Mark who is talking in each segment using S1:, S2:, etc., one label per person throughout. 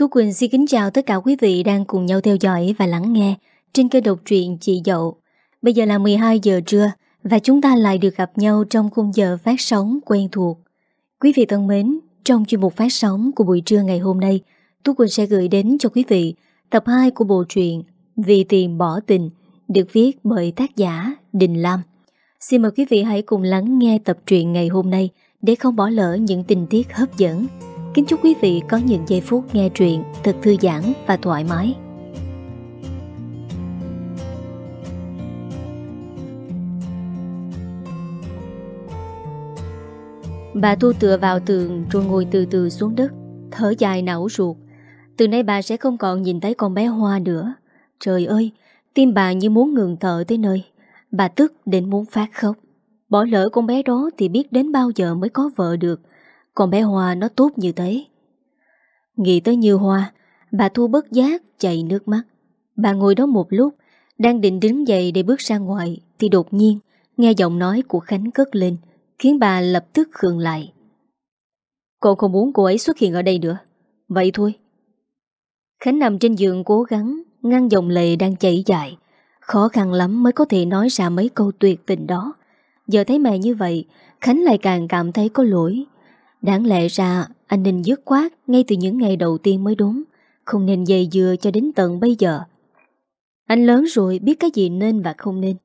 S1: Tú Quỳnh xin kính chào tất cả quý vị đang cùng nhau theo dõi và lắng nghe trên kênh độc truyện Chị Dậu. Bây giờ là 12 giờ trưa và chúng ta lại được gặp nhau trong khung giờ phát sóng quen thuộc. Quý vị thân mến, trong chuyên mục phát sóng của buổi trưa ngày hôm nay, Tú Quỳnh sẽ gửi đến cho quý vị tập 2 của bộ truyện Vì tiền bỏ tình được viết bởi tác giả Đình Lam. Xin mời quý vị hãy cùng lắng nghe tập truyện ngày hôm nay để không bỏ lỡ những tình tiết hấp dẫn. Kính chúc quý vị có những giây phút nghe truyện thật thư giãn và thoải mái. Bà Thu tựa vào tường rồi ngồi từ từ xuống đất, thở dài não ruột. Từ nay bà sẽ không còn nhìn thấy con bé Hoa nữa. Trời ơi, tim bà như muốn ngừng thở tới nơi. Bà tức đến muốn phát khóc. Bỏ lỡ con bé đó thì biết đến bao giờ mới có vợ được còn bé Hoa nó tốt như thế. Nghĩ tới như Hoa, bà Thu bất giác chạy nước mắt. Bà ngồi đó một lúc, đang định đứng dậy để bước ra ngoài, thì đột nhiên nghe giọng nói của Khánh cất lên, khiến bà lập tức khường lại. Con không muốn cô ấy xuất hiện ở đây nữa. Vậy thôi. Khánh nằm trên giường cố gắng ngăn dòng lệ đang chảy dài. Khó khăn lắm mới có thể nói ra mấy câu tuyệt tình đó. Giờ thấy mẹ như vậy, Khánh lại càng cảm thấy có lỗi. Đáng lẽ ra anh nên dứt khoát ngay từ những ngày đầu tiên mới đúng. Không nên dây dưa cho đến tận bây giờ. Anh lớn rồi biết cái gì nên và không nên.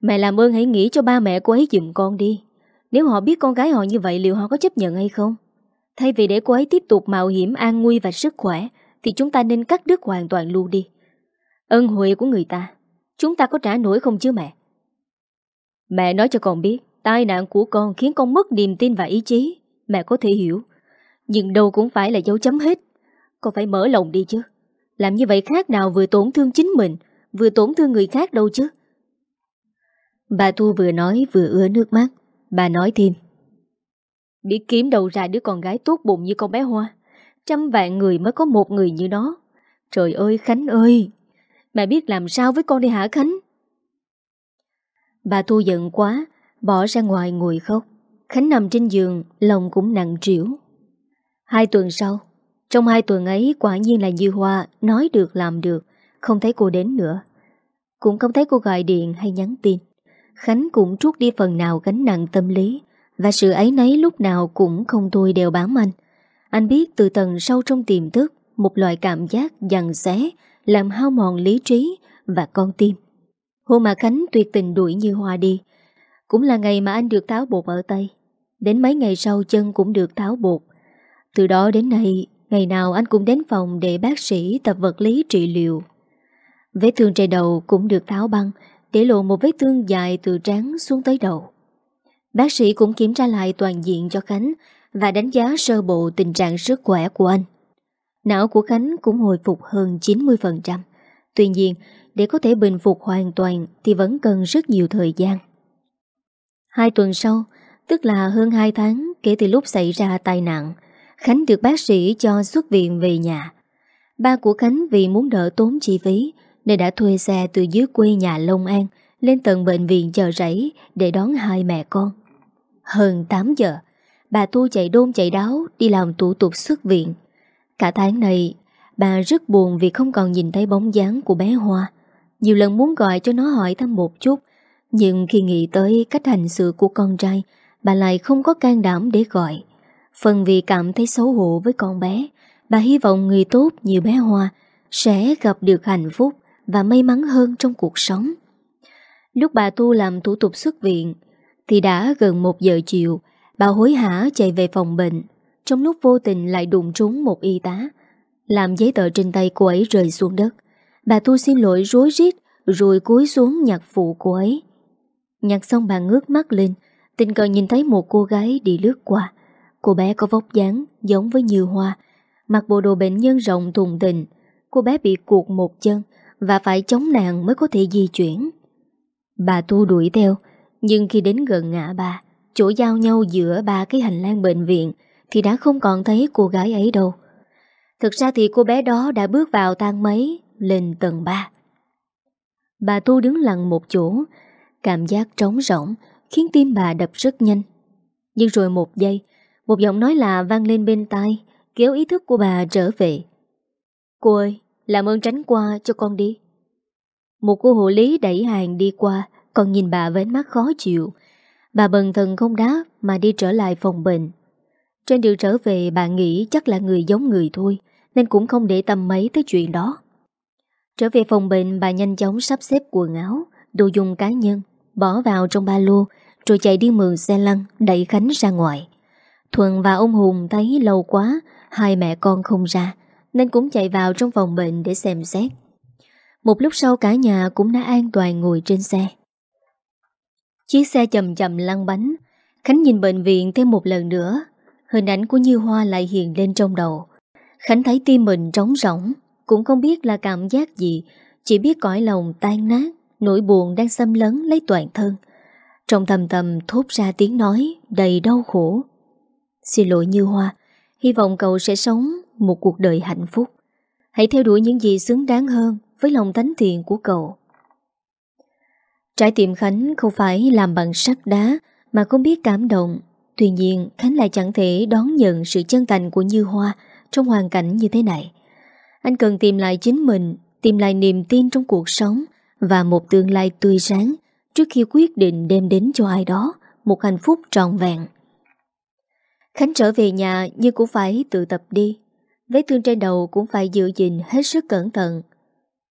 S1: Mẹ làm ơn hãy nghĩ cho ba mẹ cô ấy giùm con đi. Nếu họ biết con gái họ như vậy liệu họ có chấp nhận hay không? Thay vì để cô ấy tiếp tục mạo hiểm an nguy và sức khỏe thì chúng ta nên cắt đứt hoàn toàn luôn đi. Ân huệ của người ta, chúng ta có trả nổi không chứ mẹ? Mẹ nói cho con biết, tai nạn của con khiến con mất niềm tin và ý chí. Mẹ có thể hiểu. Nhưng đâu cũng phải là dấu chấm hết. Con phải mở lòng đi chứ. Làm như vậy khác nào vừa tổn thương chính mình, vừa tổn thương người khác đâu chứ. Bà Thu vừa nói vừa ứa nước mắt. Bà nói thêm. Biết kiếm đầu ra đứa con gái tốt bụng như con bé Hoa. Trăm vạn người mới có một người như nó. Trời ơi Khánh ơi! Mẹ biết làm sao với con đi hả Khánh? Bà Thu giận quá, bỏ ra ngoài ngồi khóc. Khánh nằm trên giường, lòng cũng nặng trĩu. Hai tuần sau, trong hai tuần ấy quả nhiên là Như Hoa nói được làm được, không thấy cô đến nữa. Cũng không thấy cô gọi điện hay nhắn tin. Khánh cũng trút đi phần nào gánh nặng tâm lý và sự ấy nấy lúc nào cũng không thôi đều bám anh. Anh biết từ tầng sâu trong tiềm thức một loại cảm giác dằn xé làm hao mòn lý trí và con tim. Hôm mà Khánh tuyệt tình đuổi Như Hoa đi cũng là ngày mà anh được tháo bột ở tay. Đến mấy ngày sau chân cũng được tháo bột. Từ đó đến nay, ngày nào anh cũng đến phòng để bác sĩ tập vật lý trị liệu. Vết thương trên đầu cũng được tháo băng để lộ một vết thương dài từ trán xuống tới đầu. Bác sĩ cũng kiểm tra lại toàn diện cho Khánh và đánh giá sơ bộ tình trạng sức khỏe của anh. Não của Khánh cũng hồi phục hơn 90%. Tuy nhiên, để có thể bình phục hoàn toàn thì vẫn cần rất nhiều thời gian. Hai tuần sau, tức là hơn 2 tháng kể từ lúc xảy ra tai nạn, Khánh được bác sĩ cho xuất viện về nhà. Ba của Khánh vì muốn đỡ tốn chi phí nên đã thuê xe từ dưới quê nhà Long An lên tận bệnh viện chờ rẫy để đón hai mẹ con. Hơn 8 giờ, bà Thu chạy đôn chạy đáo đi làm thủ tục xuất viện. Cả tháng này, bà rất buồn vì không còn nhìn thấy bóng dáng của bé Hoa. Nhiều lần muốn gọi cho nó hỏi thăm một chút, nhưng khi nghĩ tới cách hành xử của con trai, bà lại không có can đảm để gọi. Phần vì cảm thấy xấu hổ với con bé, bà hy vọng người tốt như bé Hoa sẽ gặp được hạnh phúc và may mắn hơn trong cuộc sống. Lúc bà Tu làm thủ tục xuất viện, thì đã gần một giờ chiều, bà hối hả chạy về phòng bệnh. Trong lúc vô tình lại đụng trúng một y tá, làm giấy tờ trên tay cô ấy rơi xuống đất. Bà Tu xin lỗi rối rít rồi cúi xuống nhặt phụ cô ấy. Nhặt xong bà ngước mắt lên, tình cờ nhìn thấy một cô gái đi lướt qua. Cô bé có vóc dáng giống với Như Hoa, mặc bộ đồ bệnh nhân rộng thùng tình. Cô bé bị cuột một chân và phải chống nạn mới có thể di chuyển. Bà Tu đuổi theo, nhưng khi đến gần ngã ba, chỗ giao nhau giữa ba cái hành lang bệnh viện thì đã không còn thấy cô gái ấy đâu. Thực ra thì cô bé đó đã bước vào thang máy lên tầng 3. Bà Tu đứng lặng một chỗ, cảm giác trống rỗng khiến tim bà đập rất nhanh. Nhưng rồi một giây, một giọng nói lạ vang lên bên tai, Kéo ý thức của bà trở về. Cô ơi Làm ơn tránh qua cho con đi. Một cô hộ lý đẩy hàng đi qua Còn nhìn bà với ánh mắt khó chịu. Bà bần thần không đáp Mà đi trở lại phòng bệnh. Trên đường trở về bà nghĩ chắc là người giống người thôi Nên cũng không để tâm mấy tới chuyện đó. Trở về phòng bệnh bà nhanh chóng sắp xếp quần áo Đồ dùng cá nhân Bỏ vào trong ba lô, Rồi chạy đi mượn xe lăn Đẩy Khánh ra ngoài. Thuận và ông Hùng thấy lâu quá, Hai mẹ con không ra, Nên cũng chạy vào trong phòng bệnh để xem xét. Một lúc sau cả nhà cũng đã an toàn ngồi trên xe. Chiếc xe chậm chậm lăn bánh, Khánh nhìn bệnh viện thêm một lần nữa. Hình ảnh của Như Hoa lại hiện lên trong đầu. Khánh thấy tim mình trống rỗng, Cũng không biết là cảm giác gì, Chỉ biết cõi lòng tan nát. Nỗi buồn đang xâm lấn lấy toàn thân. Trong thầm thầm thốt ra tiếng nói Đầy đau khổ. Xin lỗi Như Hoa, Hy vọng cậu sẽ sống một cuộc đời hạnh phúc. Hãy theo đuổi những gì xứng đáng hơn Với lòng tánh thiện của cậu. Trái tim Khánh không phải làm bằng sắt đá Mà không biết cảm động. Tuy nhiên, Khánh lại chẳng thể đón nhận Sự chân thành của Như Hoa Trong hoàn cảnh như thế này. Anh cần tìm lại chính mình, Tìm lại niềm tin trong cuộc sống và một tương lai tươi sáng Trước khi quyết định đem đến cho ai đó Một hạnh phúc trọn vẹn. Khánh trở về nhà nhưng cũng phải tự tập đi. Vết thương trên đầu cũng phải giữ gìn hết sức cẩn thận.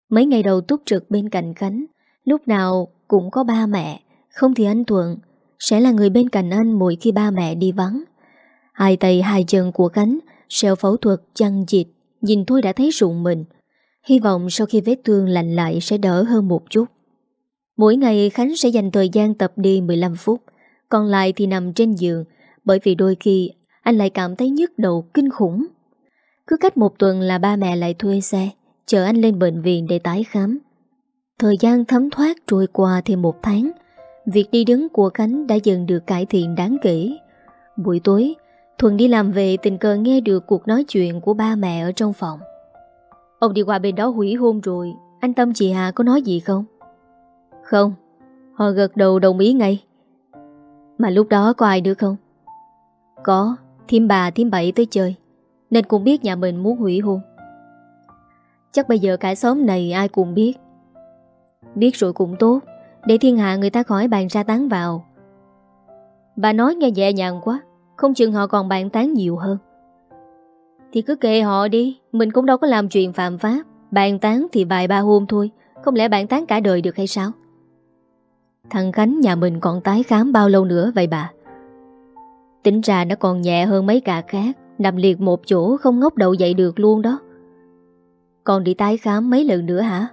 S1: Mấy ngày đầu túc trực bên cạnh Khánh, Lúc nào cũng có ba mẹ, Không thì anh Thuận Sẽ là người bên cạnh anh mỗi khi ba mẹ đi vắng. Hai tay hai chân của Khánh, Sẹo phẫu thuật chăn dịch Nhìn thôi đã thấy rụng mình. Hy vọng sau khi vết thương lành lại Sẽ đỡ hơn một chút. Mỗi ngày Khánh sẽ dành thời gian tập đi 15 phút. Còn lại thì nằm trên giường, Bởi vì đôi khi anh lại cảm thấy nhức đầu, kinh khủng. Cứ cách một tuần là ba mẹ lại thuê xe, Chở anh lên bệnh viện để tái khám. Thời gian thấm thoát trôi qua thêm một tháng, Việc đi đứng của Khánh đã dần được cải thiện đáng kể. Buổi tối Thuần đi làm về tình cờ nghe được cuộc nói chuyện của ba mẹ ở trong phòng. Ông đi qua bên đó hủy hôn rồi. Anh Tâm chị Hà có nói gì không? Không. Họ gật đầu đồng ý ngay. Mà lúc đó có ai nữa không? Có. Thiêm bà thiêm bảy tới chơi. Nên cũng biết nhà mình muốn hủy hôn. Chắc bây giờ cả xóm này ai cũng biết. Biết rồi cũng tốt. Để thiên hạ người ta khỏi bàn ra tán vào. Bà nói nghe nhẹ nhàng quá. Không chừng họ còn bàn tán nhiều hơn. Thì cứ kệ họ đi, Mình cũng đâu có làm chuyện phạm pháp. Bàn tán thì vài ba hôm thôi, Không lẽ bàn tán cả đời được hay sao? Thằng Khánh nhà mình còn tái khám bao lâu nữa vậy bà? Tính ra nó còn nhẹ hơn mấy cả khác, Nằm liệt một chỗ không ngốc đầu dậy được luôn đó. Còn đi tái khám mấy lần nữa hả?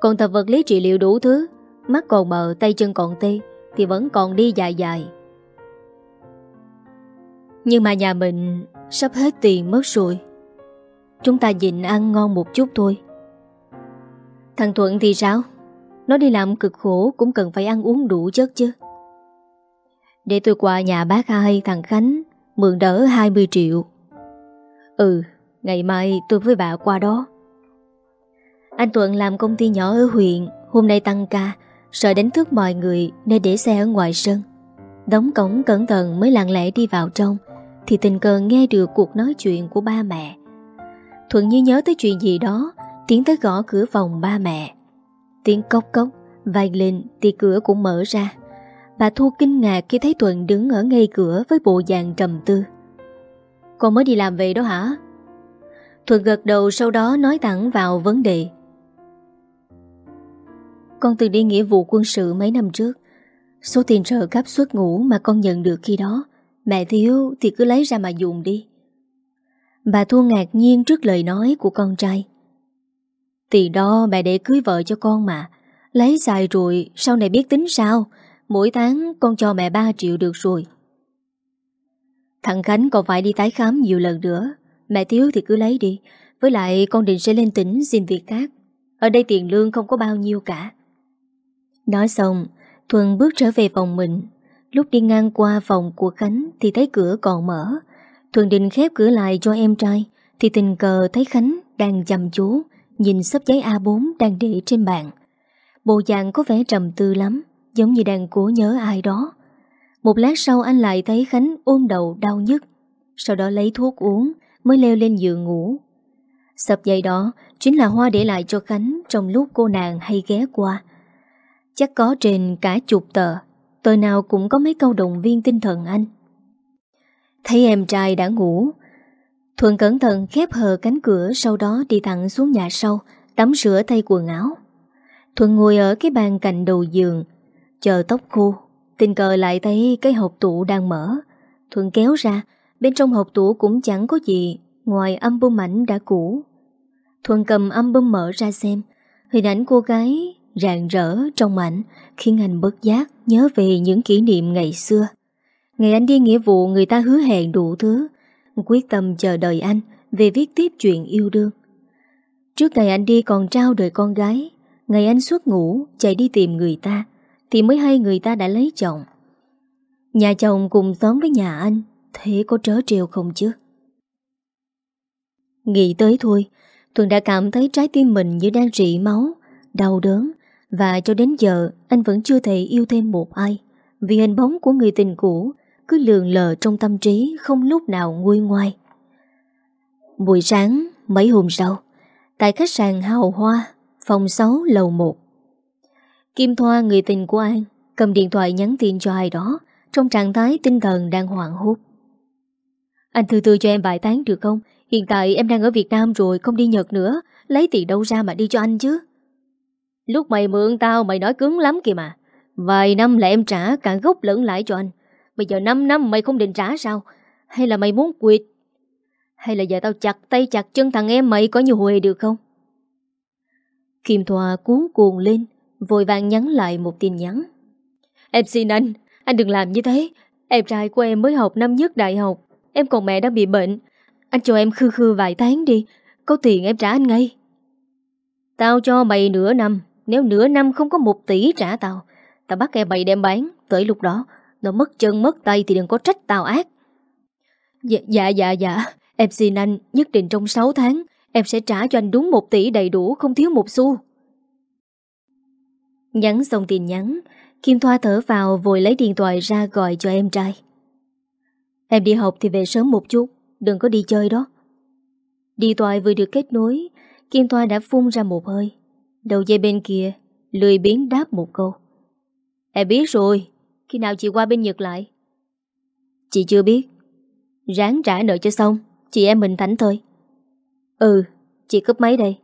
S1: Còn tập vật lý trị liệu đủ thứ, Mắt còn mờ, tay chân còn tê, Thì vẫn còn đi dài dài. Nhưng mà nhà mình Sắp hết tiền mất rồi. Chúng ta nhịn ăn ngon một chút thôi. Thằng Thuận thì sao? Nó đi làm cực khổ, Cũng cần phải ăn uống đủ chất chứ. Để tôi qua nhà bác hai thằng Khánh, Mượn đỡ 20 triệu. Ừ Ngày mai tôi với bà qua đó. Anh thuận làm công ty nhỏ ở huyện, Hôm nay tăng ca, Sợ đánh thức mọi người Nên để xe ở ngoài sân. Đóng cổng cẩn thận mới lặng lẽ đi vào trong. Thì tình cờ nghe được cuộc nói chuyện của ba mẹ Thuận như nhớ tới chuyện gì đó Tiến tới gõ cửa phòng ba mẹ Tiếng cốc cốc Vang lên thì cửa cũng mở ra Bà Thu kinh ngạc khi thấy Thuận đứng ở ngay cửa với bộ dạng trầm tư. Con mới đi làm về đó hả? Thuận gật đầu sau đó nói thẳng vào vấn đề. Con từng đi nghĩa vụ quân sự mấy năm trước. Số tiền trợ cấp xuất ngủ mà con nhận được khi đó, mẹ thiếu thì cứ lấy ra mà dùng đi. Bà Thu ngạc nhiên trước lời nói của con trai. Tiền đó mẹ để cưới vợ cho con mà, lấy xài rồi sau này biết tính sao, Mỗi tháng con cho mẹ 3 triệu được rồi. Thằng Khánh còn phải đi tái khám nhiều lần nữa. Mẹ thiếu thì cứ lấy đi. Với lại con định sẽ lên tỉnh xin việc khác. Ở đây tiền lương không có bao nhiêu cả. Nói xong Thuần bước trở về phòng mình. Lúc đi ngang qua phòng của Khánh Thì thấy cửa còn mở. Thuần định khép cửa lại cho em trai, Thì tình cờ thấy Khánh đang chăm chú, Nhìn sắp giấy A4 đang để trên bàn. Bộ dạng có vẻ trầm tư lắm, Giống như đang cố nhớ ai đó. Một lát sau anh lại thấy Khánh ôm đầu đau nhức, Sau đó lấy thuốc uống, Mới leo lên giường ngủ. Sập giấy đó Chính là Hoa để lại cho Khánh Trong lúc cô nàng hay ghé qua. Chắc có trên cả chục tờ tôi nào cũng có mấy câu động viên tinh thần anh. Thấy em trai đã ngủ, Thuận cẩn thận khép hờ cánh cửa, Sau đó đi thẳng xuống nhà sau, Tắm rửa thay quần áo. Thuận ngồi ở cái bàn cạnh đầu giường, Chờ tóc khô, Tình cờ lại thấy cái hộp tủ đang mở. Thuận kéo ra, Bên trong hộp tủ cũng chẳng có gì, Ngoài album ảnh đã cũ. Thuận cầm album mở ra xem, Hình ảnh cô gái rạng rỡ trong ảnh, Khiến anh bất giác nhớ về những kỷ niệm ngày xưa. Ngày anh đi nghĩa vụ, người ta hứa hẹn đủ thứ. Quyết tâm chờ đợi anh Về viết tiếp chuyện yêu đương. Trước ngày anh đi còn trao đời con gái, Ngày anh xuất ngủ Chạy đi tìm người ta, Thì mới hay người ta đã lấy chồng. Nhà chồng cùng xóm với nhà anh, Thế có trớ trêu không chứ? Nghĩ tới thôi, Thuận đã cảm thấy trái tim mình như đang rỉ máu, Đau đớn và cho đến giờ, anh vẫn chưa thể yêu thêm một ai. Vì hình bóng của người tình cũ Cứ lường lờ trong tâm trí, Không lúc nào nguôi ngoai. Buổi sáng, mấy hôm sau, Tại khách sạn Hào Hoa, Phòng 6 lầu 1 Kim Thoa, người tình của An Cầm điện thoại nhắn tin cho ai đó, Trong trạng thái tinh thần đang hoảng hốt. Anh từ từ cho em vài tháng được không? Hiện tại em đang ở Việt Nam rồi, Không đi Nhật nữa. Lấy tiền đâu ra mà đi cho anh chứ? Lúc mày mượn tao, mày nói cứng lắm kìa mà. Vài năm là em trả cả gốc lẫn lãi cho anh. Bây giờ 5 năm mày không định trả sao? Hay là mày muốn quyệt Hay là giờ tao chặt tay chặt chân thằng em mày có nhiều huề được không? Kim Thoa cuốn cuồng lên, Vội vàng nhắn lại một tin nhắn. Em xin anh Anh đừng làm như thế. Em trai của em mới học năm nhất đại học. Em còn mẹ đã bị bệnh. Anh cho em khư khư vài tháng đi, Có tiền em trả anh ngay. Tao cho mày nửa năm. Nếu nửa năm không có một tỷ trả tao Tao bắt e bày đem bán. Tới lúc đó, Nó mất chân, mất tay thì đừng có trách tao ác. Dạ dạ dạ dạ. Em xin anh nhất định trong 6 tháng, Em sẽ trả cho anh đúng một tỷ đầy đủ, Không thiếu một xu. Nhắn xong tin nhắn, Kim Thoa thở vào, vội lấy điện thoại ra gọi cho em trai. Em đi học thì về sớm một chút, Đừng có đi chơi đó. Điện thoại vừa được kết nối, Kim Thoa đã phun ra một hơi. Đầu dây bên kia Lười biến đáp một câu Em biết rồi Khi nào chị qua bên Nhật lại Chị chưa biết Ráng trả nợ cho xong Chị em mình thảnh thôi Ừ, chị cướp máy đây.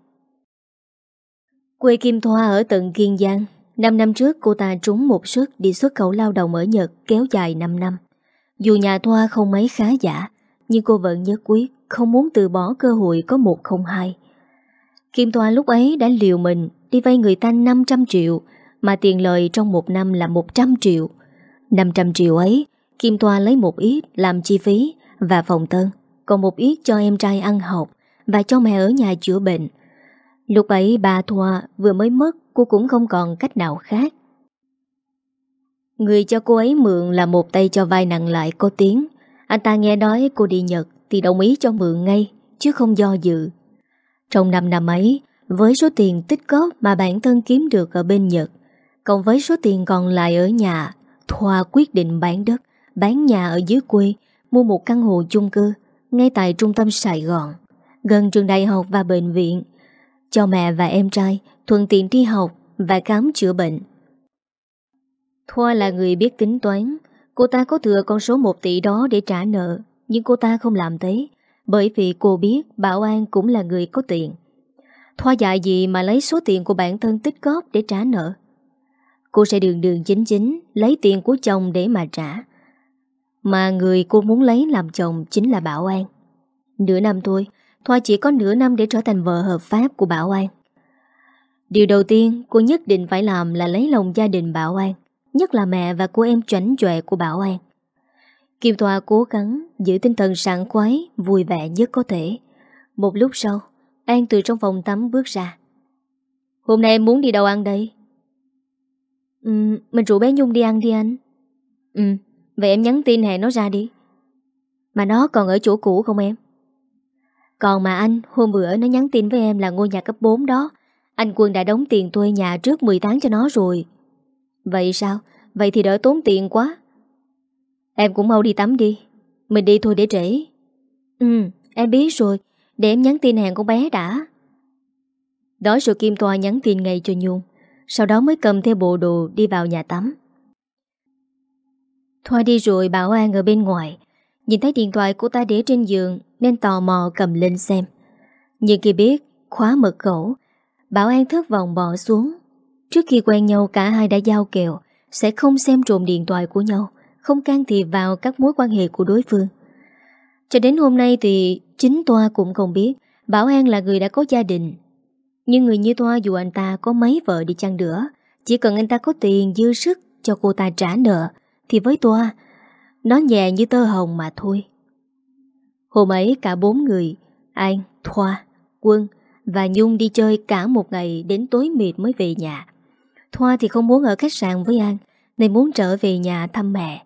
S1: Quê Kim Thoa ở tận Kiên Giang. Năm năm trước cô ta trúng một suất đi xuất khẩu lao động ở Nhật kéo dài 5 năm. Dù nhà Thoa không mấy khá giả, nhưng cô vẫn nhất quyết không muốn từ bỏ cơ hội có một không hai. Kim Thoa lúc ấy đã liều mình đi vay người ta 500 triệu, mà tiền lời trong một năm là 100 triệu. 500 triệu ấy, Kim Thoa lấy một ít làm chi phí và phòng tân, còn một ít cho em trai ăn học và cho mẹ ở nhà chữa bệnh. Lúc ấy bà Thoa vừa mới mất, cô cũng không còn cách nào khác. Người cho cô ấy mượn là một tay cho vai nặng lại có tiếng. Anh ta nghe nói cô đi Nhật thì đồng ý cho mượn ngay, chứ không do dự. Trong năm năm ấy, với số tiền tích góp mà bản thân kiếm được ở bên Nhật, cộng với số tiền còn lại ở nhà, Thoa quyết định bán đất, bán nhà ở dưới quê, mua một căn hộ chung cư ngay tại trung tâm Sài Gòn gần trường đại học và bệnh viện, cho mẹ và em trai thuận tiện đi học và khám chữa bệnh. Thoa là người biết tính toán, cô ta có thừa con số 1 tỷ đó để trả nợ, nhưng cô ta không làm thế, bởi vì cô biết Bảo An cũng là người có tiền. Thoa dại gì mà lấy số tiền của bản thân tích góp để trả nợ. Cô sẽ đường đường chính chính lấy tiền của chồng để mà trả. Mà người cô muốn lấy làm chồng chính là Bảo An. Nửa năm thôi, Thoa chỉ có nửa năm để trở thành vợ hợp pháp của Bảo An. Điều đầu tiên cô nhất định phải làm là lấy lòng gia đình Bảo An, nhất là mẹ và cô em chảnh chọe của Bảo An. Kim Thoa cố gắng giữ tinh thần sảng khoái, vui vẻ nhất có thể. Một lúc sau, An từ trong phòng tắm bước ra. Hôm nay em muốn đi đâu ăn đây? Ừ, mình rủ bé Nhung đi ăn đi anh. Ừ, vậy em nhắn tin hẹn nó ra đi. Mà nó còn ở chỗ cũ không em? Còn mà anh, hôm bữa nó nhắn tin với em là ngôi nhà cấp 4 đó. Anh Quân đã đóng tiền thuê nhà trước 10 tháng cho nó rồi. Vậy sao? Vậy thì đỡ tốn tiền quá. Em cũng mau đi tắm đi. Mình đi thôi để trễ. Ừ, Em biết rồi. Để em nhắn tin hẹn con bé đã. Đó rồi Kim Toa nhắn tin ngay cho Nhung. Sau đó mới cầm theo bộ đồ đi vào nhà tắm. Thoa đi rồi Bảo An ở bên ngoài. Nhìn thấy điện thoại của ta để trên giường Nên tò mò cầm lên xem. Nhưng khi biết khóa mật khẩu. Bảo An thất vọng bỏ xuống. Trước khi quen nhau cả hai đã giao kèo Sẽ không xem trộm điện thoại của nhau. Không can thiệp vào các mối quan hệ của đối phương. Cho đến hôm nay thì Chính Toa cũng không biết Bảo An là người đã có gia đình. Nhưng người như Toa dù anh ta có mấy vợ đi chăng nữa Chỉ cần anh ta có tiền dư sức Cho cô ta trả nợ Thì với Toa Nó nhẹ như tơ hồng mà thôi. Hôm ấy cả bốn người An, Thoa, Quân Và Nhung đi chơi cả một ngày Đến tối mệt mới về nhà. Thoa thì không muốn ở khách sạn với An Nên muốn trở về nhà thăm mẹ.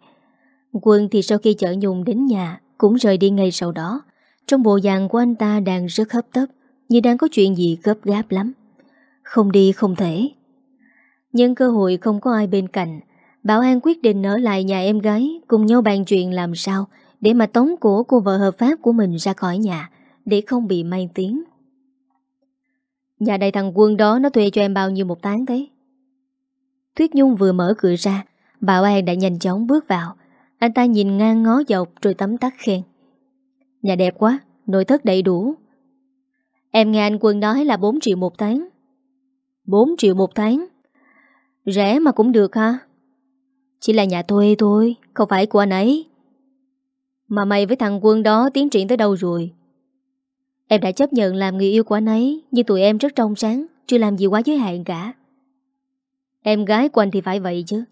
S1: Quân thì sau khi chở Nhung đến nhà, Cũng rời đi ngay sau đó. Trong bộ dạng của anh ta đang rất hấp tấp, Như đang có chuyện gì gấp gáp lắm. Không đi không thể. Nhưng cơ hội không có ai bên cạnh, Bảo An quyết định ở lại nhà em gái, Cùng nhau bàn chuyện làm sao Để mà tống cổ cô vợ hợp pháp của mình ra khỏi nhà, Để không bị mang tiếng. Nhà đầy thằng quân đó nó thuê cho em bao nhiêu một tháng thế Tuyết Nhung vừa mở cửa ra, Bảo An đã nhanh chóng bước vào. Anh ta nhìn ngang ngó dọc rồi tấm tắt khen. Nhà đẹp quá, Nội thất đầy đủ. Em nghe anh Quân nói là 4 triệu một tháng. 4 triệu một tháng? Rẻ mà cũng được ha Chỉ là nhà thuê thôi, Không phải của anh ấy. Mà mày với thằng Quân đó tiến triển tới đâu rồi? Em đã chấp nhận làm người yêu của anh ấy, Nhưng tụi em rất trong sáng, Chưa làm gì quá giới hạn cả. Em gái của anh thì phải vậy chứ.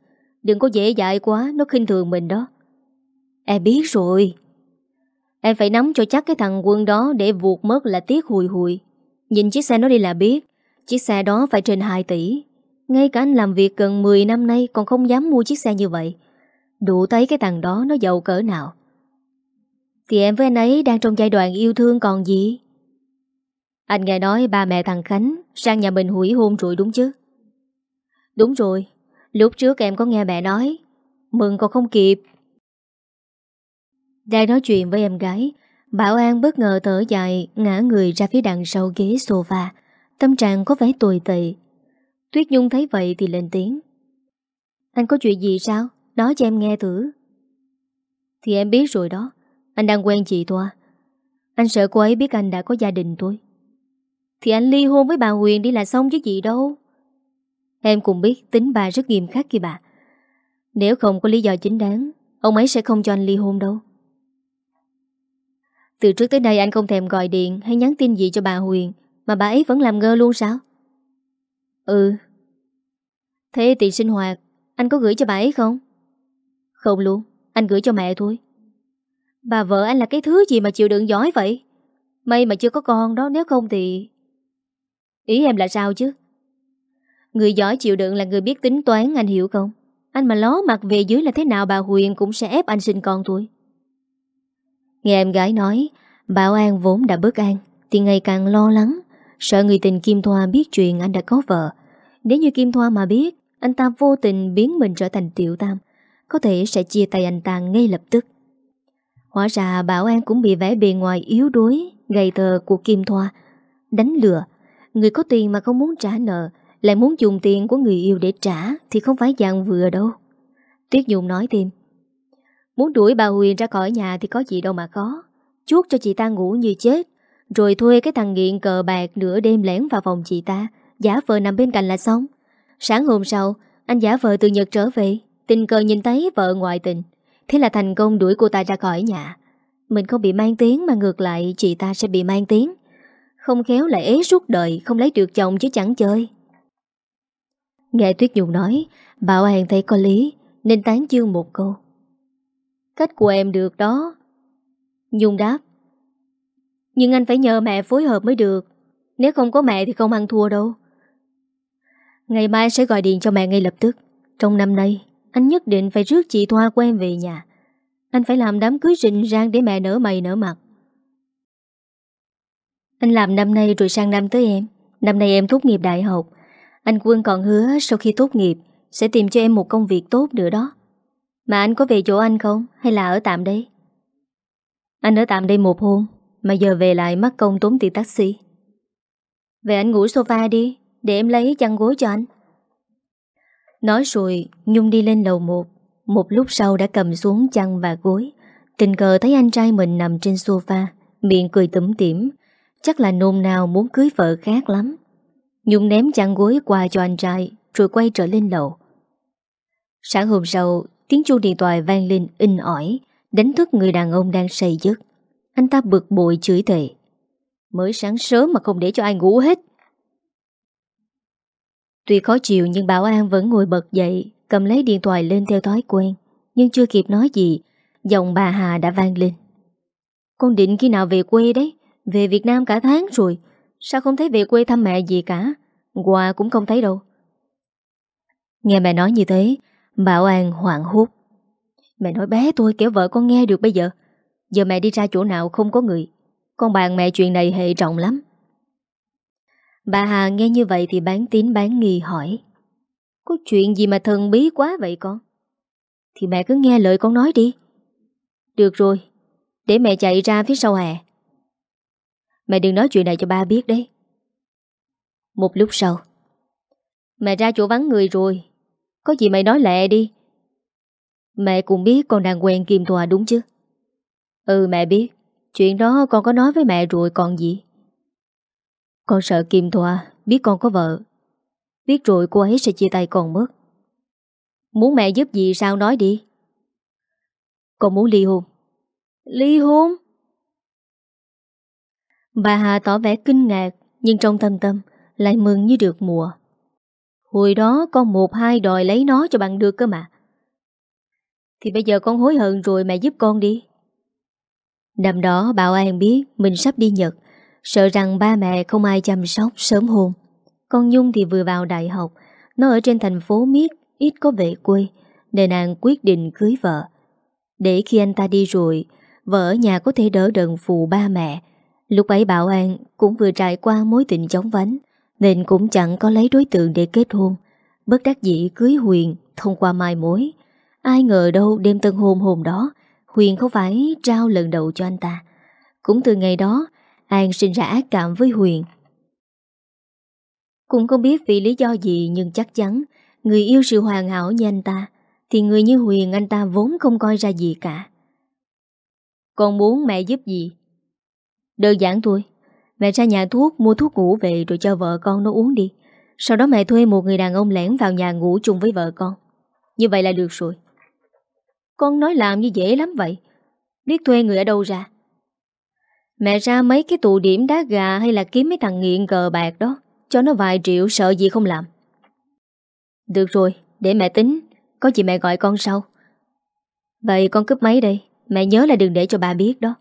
S1: Đừng có dễ dại quá, Nó khinh thường mình đó. Em biết rồi. Em phải nắm cho chắc cái thằng quân đó Để vuột mất là tiếc hùi hùi. Nhìn chiếc xe nó đi là biết Chiếc xe đó phải trên 2 tỷ. Ngay cả anh làm việc gần 10 năm nay Còn không dám mua chiếc xe như vậy. Đủ thấy cái thằng đó nó giàu cỡ nào. Thì em với anh ấy Đang trong giai đoạn yêu thương còn gì? Anh nghe nói ba mẹ thằng Khánh Sang nhà mình hủy hôn rồi đúng chứ? Đúng rồi, lúc trước em có nghe mẹ nói Mừng còn không kịp. Đang nói chuyện với em gái, Bảo An bất ngờ thở dài, Ngã người ra phía đằng sau ghế sofa. Tâm trạng có vẻ tồi tệ. Tuyết Nhung thấy vậy thì lên tiếng. Anh có chuyện gì sao? Nói cho em nghe thử. Thì em biết rồi đó. Anh đang quen chị Thoa. Anh sợ cô ấy biết anh đã có gia đình tôi Thì anh ly hôn với bà Huyền đi là xong chứ gì đâu. Em cũng biết tính bà rất nghiêm khắc kìa bà. Nếu không có lý do chính đáng, Ông ấy sẽ không cho anh ly hôn đâu. Từ trước tới nay anh không thèm gọi điện Hay nhắn tin gì cho bà Huyền, Mà bà ấy vẫn làm ngơ luôn sao? Ừ. Thế tiền sinh hoạt, Anh có gửi cho bà ấy không? Không luôn, Anh gửi cho mẹ thôi. Bà vợ anh là cái thứ gì mà chịu đựng giỏi vậy? May mà chưa có con đó, Nếu không thì Ý em là sao chứ? Người giỏi chịu đựng là người biết tính toán, anh hiểu không? Anh mà ló mặt về dưới là thế nào, bà Huyền cũng sẽ ép anh sinh con thôi. Nghe em gái nói, Bảo An vốn đã bất an, thì ngày càng lo lắng, sợ người tình Kim Thoa biết chuyện anh đã có vợ. Nếu như Kim Thoa mà biết, anh ta vô tình biến mình trở thành tiểu tam, có thể sẽ chia tay anh ta ngay lập tức. Hóa ra Bảo An cũng bị vẻ bề ngoài yếu đuối, gầy thờ của Kim Thoa, đánh lừa. Người có tiền mà không muốn trả nợ, lại muốn dùng tiền của người yêu để trả Thì không phải dạng vừa đâu Tuyết Nhung nói thêm Muốn đuổi bà Huyền ra khỏi nhà thì có gì đâu mà khó. Chuốt cho chị ta ngủ như chết, Rồi thuê cái thằng nghiện cờ bạc nửa đêm lén vào phòng chị ta. Giả vờ nằm bên cạnh là xong. Sáng hôm sau, Anh giả vờ từ Nhật trở về, Tình cờ nhìn thấy vợ ngoại tình. Thế là thành công đuổi cô ta ra khỏi nhà. Mình không bị mang tiếng mà ngược lại chị ta sẽ bị mang tiếng. Không khéo lại ế suốt đời, Không lấy được chồng chứ chẳng chơi. Nghe Tuyết Nhung nói, Bảo An thấy có lý, Nên tán dương một câu. Cách của em được đó. Nhung đáp. Nhưng anh phải nhờ mẹ phối hợp mới được. Nếu không có mẹ thì không ăn thua đâu. Ngày mai sẽ gọi điện cho mẹ ngay lập tức. Trong năm nay, Anh nhất định phải rước chị Thoa của em về nhà. Anh phải làm đám cưới rình rang Để mẹ nở mày nở mặt. Anh làm năm nay rồi sang năm tới em. Năm nay em tốt nghiệp đại học. Anh Quân còn hứa sau khi tốt nghiệp Sẽ tìm cho em một công việc tốt nữa đó. Mà anh có về chỗ anh không? Hay là ở tạm đây? Anh ở tạm đây một hôm, Mà giờ về lại mắc công tốn tiền taxi. Về anh ngủ sofa đi, Để em lấy chăn gối cho anh. Nói rồi, Nhung đi lên lầu một. Một lúc sau đã cầm xuống chăn và gối. Tình cờ thấy anh trai mình nằm trên sofa, Miệng cười tủm tỉm. Chắc là nôn nào muốn cưới vợ khác lắm. Nhung ném chăn gối qua cho anh trai, Rồi quay trở lên lầu. Sáng hôm sau Tiếng chuông điện thoại vang lên in ỏi, Đánh thức người đàn ông đang say giấc. Anh ta bực bội chửi thề. Mới sáng sớm mà không để cho ai ngủ hết. Tuy khó chịu nhưng Bảo An vẫn ngồi bật dậy, Cầm lấy điện thoại lên theo thói quen, Nhưng chưa kịp nói gì, Giọng bà Hà đã vang lên. Con định khi nào về quê đấy? Về Việt Nam cả tháng rồi, Sao không thấy về quê thăm mẹ gì cả? Quà cũng không thấy đâu. Nghe mẹ nói như thế Bảo An hoảng hốt. Mẹ nói, bé tôi kéo vợ con nghe được bây giờ. Giờ mẹ đi ra chỗ nào không có người. Con bàn mẹ chuyện này hệ trọng lắm. Bà Hà nghe như vậy thì bán tín bán nghi hỏi, Có chuyện gì mà thần bí quá vậy con? Thì mẹ cứ nghe lời con nói đi. Được rồi, Để mẹ chạy ra phía sau hè. Mẹ đừng nói chuyện này cho ba biết đấy. Một lúc sau, Mẹ ra chỗ vắng người rồi có gì mày nói lẹ đi. Mẹ cũng biết con đang quen Kim Thoa đúng chứ? Ừ mẹ biết. Chuyện đó con có nói với mẹ rồi còn gì? Con sợ Kim Thoa Biết con có vợ. Biết rồi cô ấy sẽ chia tay con mất. Muốn mẹ giúp gì sao nói đi. Con muốn ly hôn. Ly hôn? Bà Hà tỏ vẻ kinh ngạc, Nhưng trong tâm tâm Lại mừng như được mùa. Hồi đó con một hai đòi lấy nó cho bằng được cơ mà. Thì bây giờ con hối hận rồi mẹ giúp con đi. Năm đó Bảo An biết Mình sắp đi Nhật, Sợ rằng ba mẹ không ai chăm sóc sớm hôn Con Nhung thì vừa vào đại học, Nó ở trên thành phố miết, Ít có về quê, Nên nàng quyết định cưới vợ. Để khi anh ta đi rồi, Vợ ở nhà có thể đỡ đần phụ ba mẹ. Lúc ấy Bảo An cũng vừa trải qua mối tình chóng vánh nên cũng chẳng có lấy đối tượng để kết hôn. Bất đắc dĩ cưới Huyền thông qua mai mối. Ai ngờ đâu đêm tân hôn hôm đó, Huyền không phải trao lần đầu cho anh ta. Cũng từ ngày đó, An sinh ra ác cảm với Huyền. Cũng không biết vì lý do gì Nhưng chắc chắn Người yêu sự hoàn hảo như anh ta Thì người như Huyền anh ta vốn không coi ra gì cả. Con muốn mẹ giúp gì? Đơn giản thôi Mẹ ra nhà thuốc, mua thuốc ngủ về Rồi cho vợ con nó uống đi. Sau đó mẹ thuê một người đàn ông lẻn vào nhà ngủ chung với vợ con. Như vậy là được rồi. Con nói làm như dễ lắm vậy. Biết thuê người ở đâu ra? Mẹ ra mấy cái tụ điểm đá gà Hay là kiếm mấy thằng nghiện cờ bạc đó, Cho nó vài triệu, sợ gì không làm. Được rồi, Để mẹ tính, Có gì mẹ gọi con sau. Vậy con cướp máy đây, Mẹ nhớ là đừng để cho bà biết đó.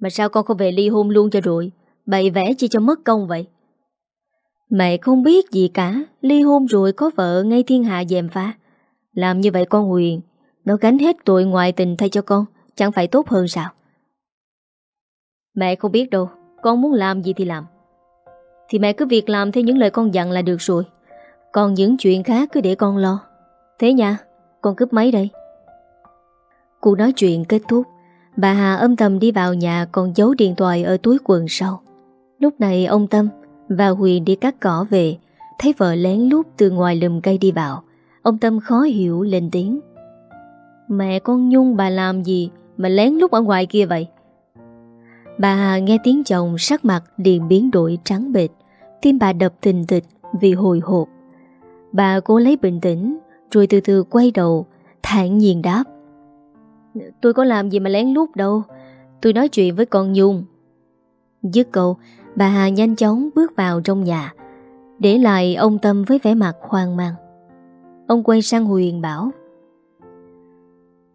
S1: Mà sao con không về ly hôn luôn cho rồi? Bày vẽ chi cho mất công vậy? Mẹ không biết gì cả, Ly hôn rồi có vợ ngay thiên hạ dèm phá. Làm như vậy con Huyền, Nó gánh hết tội ngoại tình thay cho con, Chẳng phải tốt hơn sao? Mẹ không biết đâu, Con muốn làm gì thì làm. Thì mẹ cứ việc làm theo những lời con dặn là được rồi. Còn những chuyện khác cứ để con lo. Thế nha, Con cướp máy đây. Cuộc nói chuyện kết thúc. Bà Hà âm thầm đi vào nhà còn giấu điện thoại ở túi quần sau. Lúc này ông Tâm và Huyền đi cắt cỏ về, thấy vợ lén lút từ ngoài lùm cây đi vào. Ông Tâm khó hiểu lên tiếng. Mẹ con Nhung bà làm gì mà lén lút ở ngoài kia vậy? Bà Hà nghe tiếng chồng sắc mặt liền biến đổi trắng bệt, tim bà đập thình thịch vì hồi hộp. Bà cố lấy bình tĩnh, rồi từ từ quay đầu, thản nhiên đáp. Tôi có làm gì mà lén lút đâu Tôi nói chuyện với con Nhung Dứt câu Bà Hà nhanh chóng bước vào trong nhà, Để lại ông Tâm với vẻ mặt hoang mang. Ông quay sang Huyền bảo,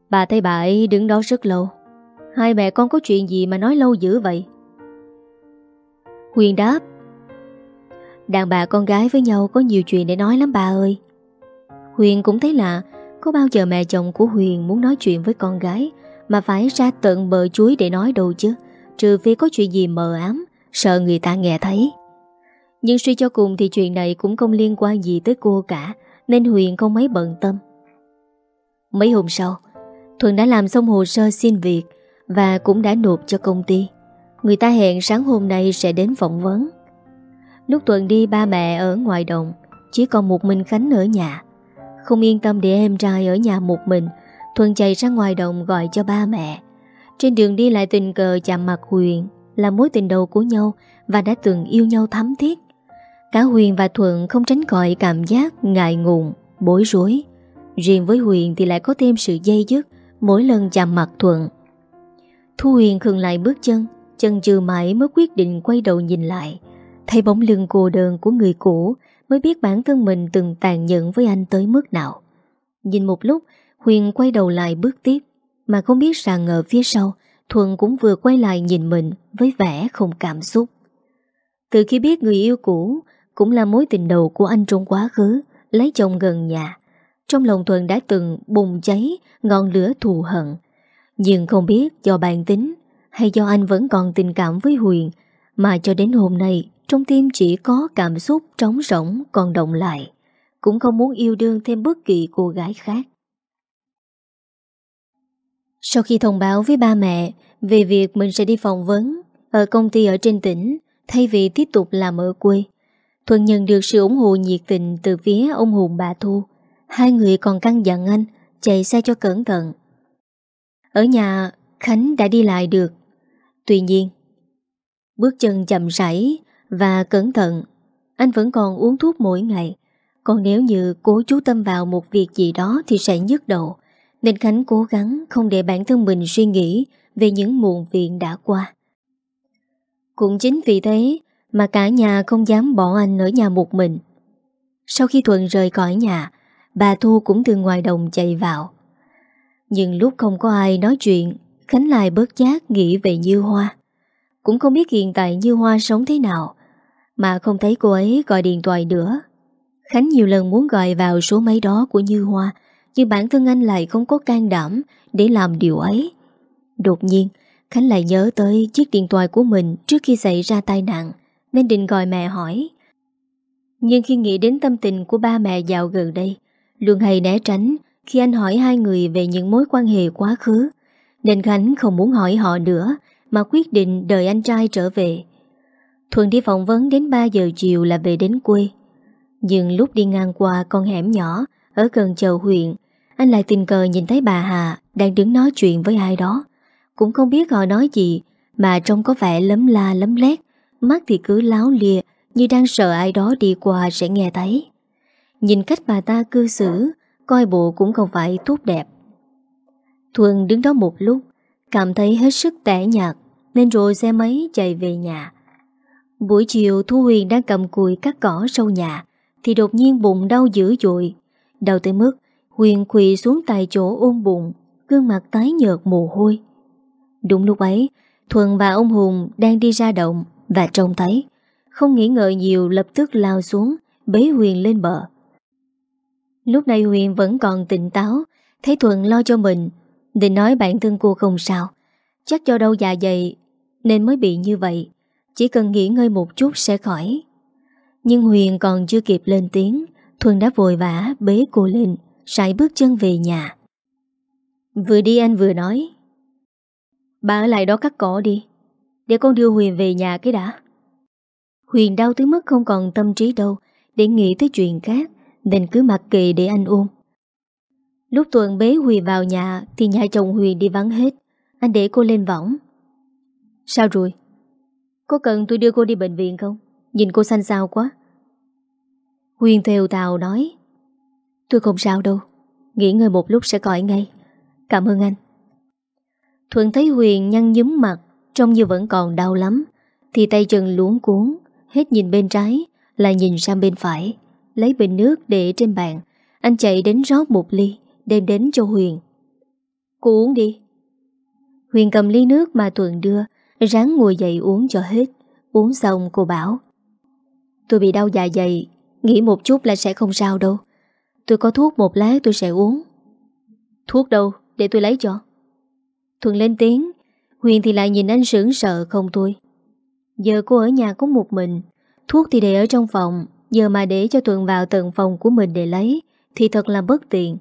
S1: Bà thấy bà ấy đứng đó rất lâu, Hai mẹ con có chuyện gì mà nói lâu dữ vậy? Huyền đáp, Đàn bà con gái với nhau có nhiều chuyện để nói lắm bà ơi. Huyền cũng thấy lạ, có bao giờ mẹ chồng của Huyền muốn nói chuyện với con gái Mà phải ra tận bờ chuối để nói đâu chứ, Trừ phi có chuyện gì mờ ám. Sợ người ta nghe thấy. Nhưng suy cho cùng thì chuyện này cũng không liên quan gì tới cô cả, Nên Huyền không mấy bận tâm. Mấy hôm sau, Thuận đã làm xong hồ sơ xin việc Và cũng đã nộp cho công ty. Người ta hẹn sáng hôm nay sẽ đến phỏng vấn. Lúc Thuận đi, ba mẹ ở ngoài đồng, Chỉ còn một mình Khánh ở nhà. Không yên tâm để em trai ở nhà một mình, Thuận chạy ra ngoài đồng gọi cho ba mẹ. Trên đường đi lại tình cờ chạm mặt Huyền. Là mối tình đầu của nhau Và đã từng yêu nhau thắm thiết. Cả Huyền và Thuận không tránh khỏi cảm giác ngại ngùng, bối rối. Riêng với Huyền thì lại có thêm sự dây dứt Mỗi lần chạm mặt Thuận. Thu Huyền khừng lại bước chân Chân chừ mãi mới quyết định quay đầu nhìn lại. Thấy bóng lưng cô đơn của người cũ Mới biết bản thân mình từng tàn nhẫn với anh tới mức nào. Nhìn một lúc Huyền quay đầu lại bước tiếp Mà không biết rằng ở phía sau thuần cũng vừa quay lại nhìn mình Với vẻ không cảm xúc. Từ khi biết người yêu cũ Cũng là mối tình đầu của anh trong quá khứ, Lấy chồng gần nhà. Trong lòng thuần đã từng bùng cháy Ngọn lửa thù hận. Nhưng không biết do bản tính Hay do anh vẫn còn tình cảm với Huyền Mà cho đến hôm nay Trong tim chỉ có cảm xúc trống rỗng Còn động lại, Cũng không muốn yêu đương thêm bất kỳ cô gái khác sau khi thông báo với ba mẹ về việc mình sẽ đi phỏng vấn ở công ty ở trên tỉnh thay vì tiếp tục làm ở quê, Thuận nhận được sự ủng hộ nhiệt tình từ phía ông Hùng bà Thu. Hai người còn căng dặn anh chạy xe cho cẩn thận. Ở nhà, Khánh đã đi lại được. Tuy nhiên, bước chân chậm rãi và cẩn thận, anh vẫn còn uống thuốc mỗi ngày. Còn nếu như cố chú tâm vào một việc gì đó thì sẽ nhức đầu. Nên Khánh cố gắng không để bản thân mình suy nghĩ về những muộn viện đã qua. Cũng chính vì thế mà cả nhà không dám bỏ anh ở nhà một mình. Sau khi Thuận rời khỏi nhà, bà Thu cũng từ ngoài đồng chạy vào. Nhưng lúc không có ai nói chuyện, Khánh lại bớt giác nghĩ về Như Hoa. Cũng không biết hiện tại Như Hoa sống thế nào, mà không thấy cô ấy gọi điện thoại nữa. Khánh nhiều lần muốn gọi vào số máy đó của Như Hoa, nhưng bản thân anh lại không có can đảm để làm điều ấy. Đột nhiên, Khánh lại nhớ tới chiếc điện thoại của mình trước khi xảy ra tai nạn, nên định gọi mẹ hỏi. Nhưng khi nghĩ đến tâm tình của ba mẹ dạo gần đây, luôn hay né tránh khi anh hỏi hai người về những mối quan hệ quá khứ, nên Khánh không muốn hỏi họ nữa mà quyết định đợi anh trai trở về. Thuận đi phỏng vấn đến 3 giờ chiều là về đến quê. Nhưng lúc đi ngang qua con hẻm nhỏ ở gần chợ huyện, anh lại tình cờ nhìn thấy bà Hà Đang đứng nói chuyện với ai đó. Cũng không biết họ nói gì, Mà trông có vẻ lấm la, lấm lét. Mắt thì cứ láo lìa, Như đang sợ ai đó đi qua sẽ nghe thấy. Nhìn cách bà ta cư xử, Coi bộ cũng không phải tốt đẹp. Thuần đứng đó một lúc, Cảm thấy hết sức tẻ nhạt, Nên rồi xe máy chạy về nhà. Buổi chiều, Thu Huyền đang cầm cùi cắt cỏ sau nhà, Thì đột nhiên bụng đau dữ dội. Đau tới mức Huyền quỳ xuống tại chỗ ôm bụng, Gương mặt tái nhợt mồ hôi. Đúng lúc ấy, Thuần và ông Hùng đang đi ra động Và trông thấy. Không nghĩ ngợi nhiều, lập tức lao xuống, Bế Huyền lên bờ. Lúc này Huyền vẫn còn tỉnh táo, Thấy Thuần lo cho mình, Định nói bản thân cô không sao. Chắc do đâu dạ dày Nên mới bị như vậy, Chỉ cần nghỉ ngơi một chút sẽ khỏi. Nhưng Huyền còn chưa kịp lên tiếng, Thuần đã vội vã bế cô lên. Sải bước chân về nhà. Vừa đi anh vừa nói, Bà ở lại đó cắt cỏ đi, Để con đưa Huyền về nhà cái đã. Huyền đau tới mức không còn tâm trí đâu, Để nghĩ tới chuyện khác, Nên cứ mặc kệ để anh ôm. Lúc tuần bế Huyền vào nhà, Thì nhà chồng Huyền đi vắng hết. Anh để cô lên võng. Sao rồi? Có cần tôi đưa cô đi bệnh viện không? Nhìn cô xanh xao quá. Huyền theo tào nói Tôi không sao đâu. Nghỉ ngơi một lúc sẽ gọi ngay. Cảm ơn anh. Thuận thấy Huyền nhăn nhúm mặt, Trông như vẫn còn đau lắm, Thì tay chân luống cuốn, Hết nhìn bên trái, Lại nhìn sang bên phải, Lấy bình nước để trên bàn. Anh chạy đến rót một ly, Đem đến cho Huyền. Cô uống đi. Huyền cầm ly nước mà Thuận đưa, Ráng ngồi dậy uống cho hết. Uống xong cô bảo, Tôi bị đau dạ dày Nghĩ một chút là sẽ không sao đâu. Tôi có thuốc một lát tôi sẽ uống. Thuốc đâu? Để tôi lấy cho. Thuận lên tiếng. Huyền thì lại nhìn anh sững sợ không thôi. Giờ cô ở nhà có một mình. Thuốc thì để ở trong phòng. Giờ mà để cho Thuận vào tận phòng của mình để lấy Thì thật là bất tiện.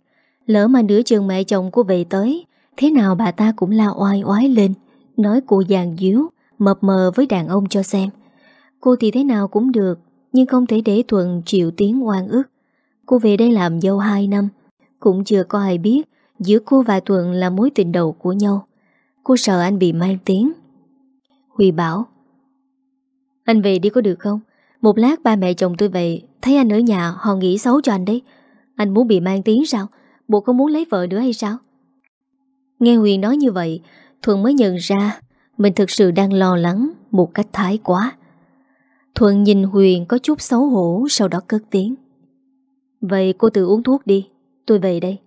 S1: Lỡ mà nửa chừng mẹ chồng cô về tới Thế nào bà ta cũng la oai oái lên Nói cô giàn díu Mập mờ với đàn ông cho xem. Cô thì thế nào cũng được Nhưng không thể để Thuận chịu tiếng oan ức Cô về đây làm dâu 2 năm. Cũng chưa có ai biết Giữa cô và Thuận là mối tình đầu của nhau. Cô sợ anh bị mang tiếng. Huy bảo, Anh về đi có được không? Một lát ba mẹ chồng tôi về, Thấy anh ở nhà, họ nghĩ xấu cho anh đấy. Anh muốn bị mang tiếng sao? Bộ không muốn lấy vợ nữa hay sao? Nghe Huyền nói như vậy, Thuận mới nhận ra Mình thực sự đang lo lắng Một cách thái quá. Thuận nhìn Huyền có chút xấu hổ, Sau đó cất tiếng. Vậy cô tự uống thuốc đi Tôi về đây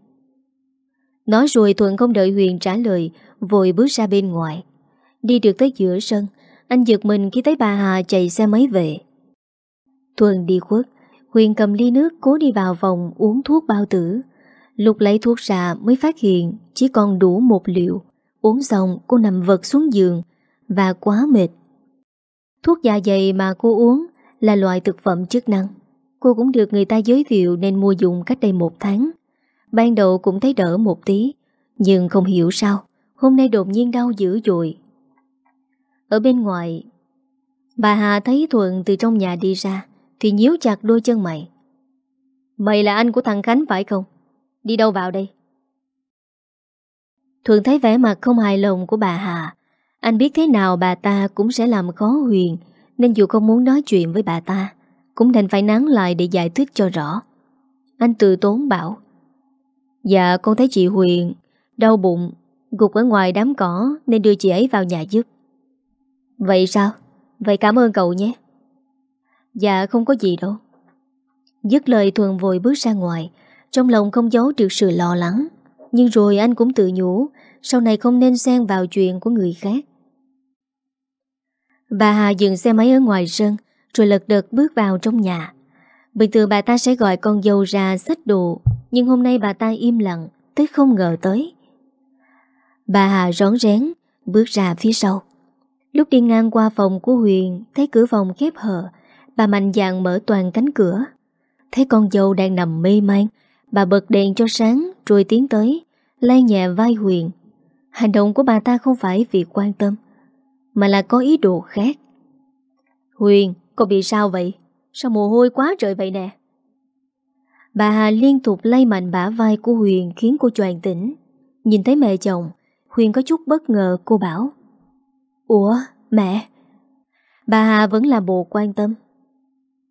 S1: Nói rồi Thuận không đợi Huyền trả lời, Vội bước ra bên ngoài Đi được tới giữa sân, Anh giật mình khi thấy bà Hà chạy xe máy về Thuận đi khuất, Huyền cầm ly nước cố đi vào vòng uống thuốc bao tử lục lấy thuốc ra mới phát hiện chỉ còn đủ một liệu. Uống xong, cô nằm vật xuống giường và quá mệt. Thuốc dạ dày mà cô uống là loại thực phẩm chức năng. Cô cũng được người ta giới thiệu nên mua dùng cách đây một tháng. Ban đầu cũng thấy đỡ một tí, nhưng không hiểu sao, hôm nay đột nhiên đau dữ dội. Ở bên ngoài, bà Hà thấy Thuận từ trong nhà đi ra, thì nhíu chặt đôi chân mày. Mày là anh của thằng Khánh phải không? Đi đâu vào đây? Thuận thấy vẻ mặt không hài lòng của bà Hà. Anh biết thế nào bà ta cũng sẽ làm khó Huyền, nên dù không muốn nói chuyện với bà ta, cũng đành phải nán lại để giải thích cho rõ. Anh từ tốn bảo Dạ con thấy chị Huyền Đau bụng, Gục ở ngoài đám cỏ Nên đưa chị ấy vào nhà giúp. Vậy sao? Vậy cảm ơn cậu nhé. Dạ không có gì đâu. Dứt lời Thuần vội bước ra ngoài, Trong lòng không giấu được sự lo lắng. Nhưng rồi anh cũng tự nhủ, Sau này không nên xen vào chuyện của người khác. Bà Hà dừng xe máy ở ngoài sân rồi lật đật bước vào trong nhà. Bình thường bà ta sẽ gọi con dâu ra xách đồ Nhưng hôm nay bà ta im lặng Tới không ngờ tới. Bà Hà rón rén Bước ra phía sau. Lúc đi ngang qua phòng của Huyền Thấy cửa phòng khép hờ Bà mạnh dạn mở toàn cánh cửa. Thấy con dâu đang nằm mê man Bà bật đèn cho sáng Rồi tiến tới Lai nhẹ vai Huyền. Hành động của bà ta không phải vì quan tâm Mà là có ý đồ khác. Huyền, Cậu bị sao vậy? Sao mồ hôi quá trời vậy nè? Bà Hà liên tục lay mạnh bả vai của Huyền Khiến cô choàng tỉnh. Nhìn thấy mẹ chồng, Huyền có chút bất ngờ, cô bảo, Ủa, mẹ? Bà Hà vẫn là bộ quan tâm.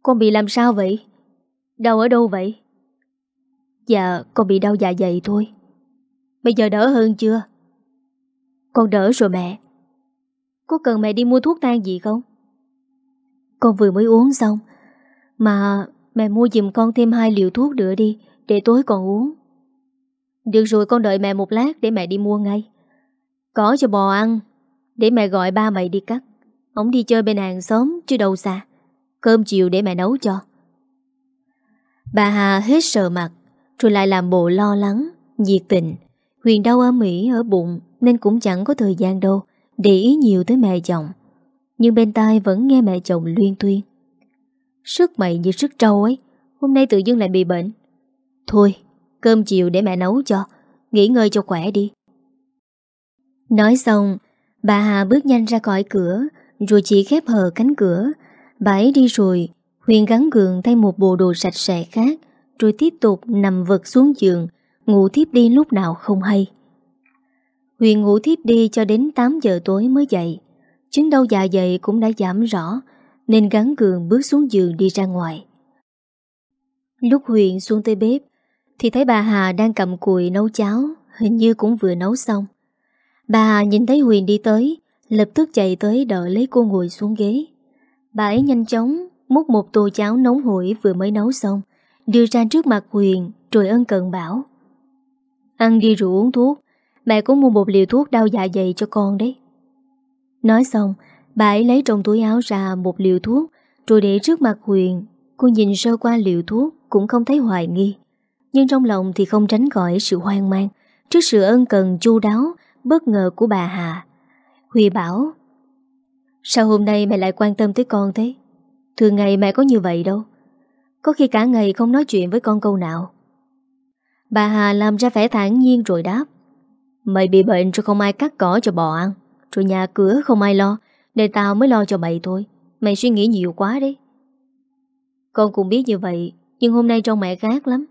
S1: Con bị làm sao vậy? Đau ở đâu vậy? Dạ con bị đau dạ dày thôi. Bây giờ đỡ hơn chưa? Con đỡ rồi mẹ. Có cần mẹ đi mua thuốc tan gì không? Con vừa mới uống xong. Mà mẹ mua giùm con thêm hai liều thuốc nữa đi, Để tối còn uống. Được rồi, con đợi mẹ một lát để mẹ đi mua ngay. Có cho bò ăn, Để mẹ gọi ba mày đi cắt. Ông đi chơi bên hàng xóm, chứ đâu xa. Cơm chiều để mẹ nấu cho. Bà Hà hết sợ mặt, Rồi lại làm bộ lo lắng, Nhiệt tình. Huyền đau ở Mỹ ở bụng, Nên cũng chẳng có thời gian đâu, Để ý nhiều tới mẹ chồng. Nhưng bên tai vẫn nghe mẹ chồng luyên tuyên Sức mày như sức trâu ấy, Hôm nay tự dưng lại bị bệnh. Thôi, cơm chiều để mẹ nấu cho, Nghỉ ngơi cho khỏe đi. Nói xong, Bà Hà bước nhanh ra khỏi cửa, Rồi chỉ khép hờ cánh cửa. Bà ấy đi rồi, Huyền gắn gượng thay một bộ đồ sạch sẽ khác, Rồi tiếp tục nằm vật xuống giường, Ngủ thiếp đi lúc nào không hay. Huyền ngủ thiếp đi cho đến 8 giờ tối mới dậy. Chứng đau dạ dày cũng đã giảm rõ, Nên gắn cường bước xuống giường đi ra ngoài. Lúc Huyền xuống tới bếp, Thì thấy bà Hà đang cầm cùi nấu cháo, Hình như cũng vừa nấu xong. Bà Hà nhìn thấy Huyền đi tới, Lập tức chạy tới đợi lấy cô ngồi xuống ghế. Bà ấy nhanh chóng Múc một tô cháo nóng hổi vừa mới nấu xong, Đưa ra trước mặt Huyền Rồi ân cần bảo, Ăn đi rượu uống thuốc, Mẹ cũng mua một liều thuốc đau dạ dày cho con đấy. Nói xong, Bà ấy lấy trong túi áo ra một liều thuốc, Rồi để trước mặt Huyền. Cô nhìn sơ qua liều thuốc, Cũng không thấy hoài nghi. Nhưng trong lòng thì không tránh khỏi sự hoang mang Trước sự ân cần chu đáo, Bất ngờ của bà Hà. Huy bảo, Sao hôm nay mẹ lại quan tâm tới con thế? Thường ngày mẹ có như vậy đâu. Có khi cả ngày không nói chuyện với con câu nào. Bà Hà làm ra vẻ thản nhiên rồi đáp, Mày bị bệnh rồi không ai cắt cỏ cho bò ăn. Rồi nhà cửa không ai lo, Để tao mới lo cho mày thôi. Mày suy nghĩ nhiều quá đấy. Con cũng biết như vậy, Nhưng hôm nay trông mẹ khác lắm.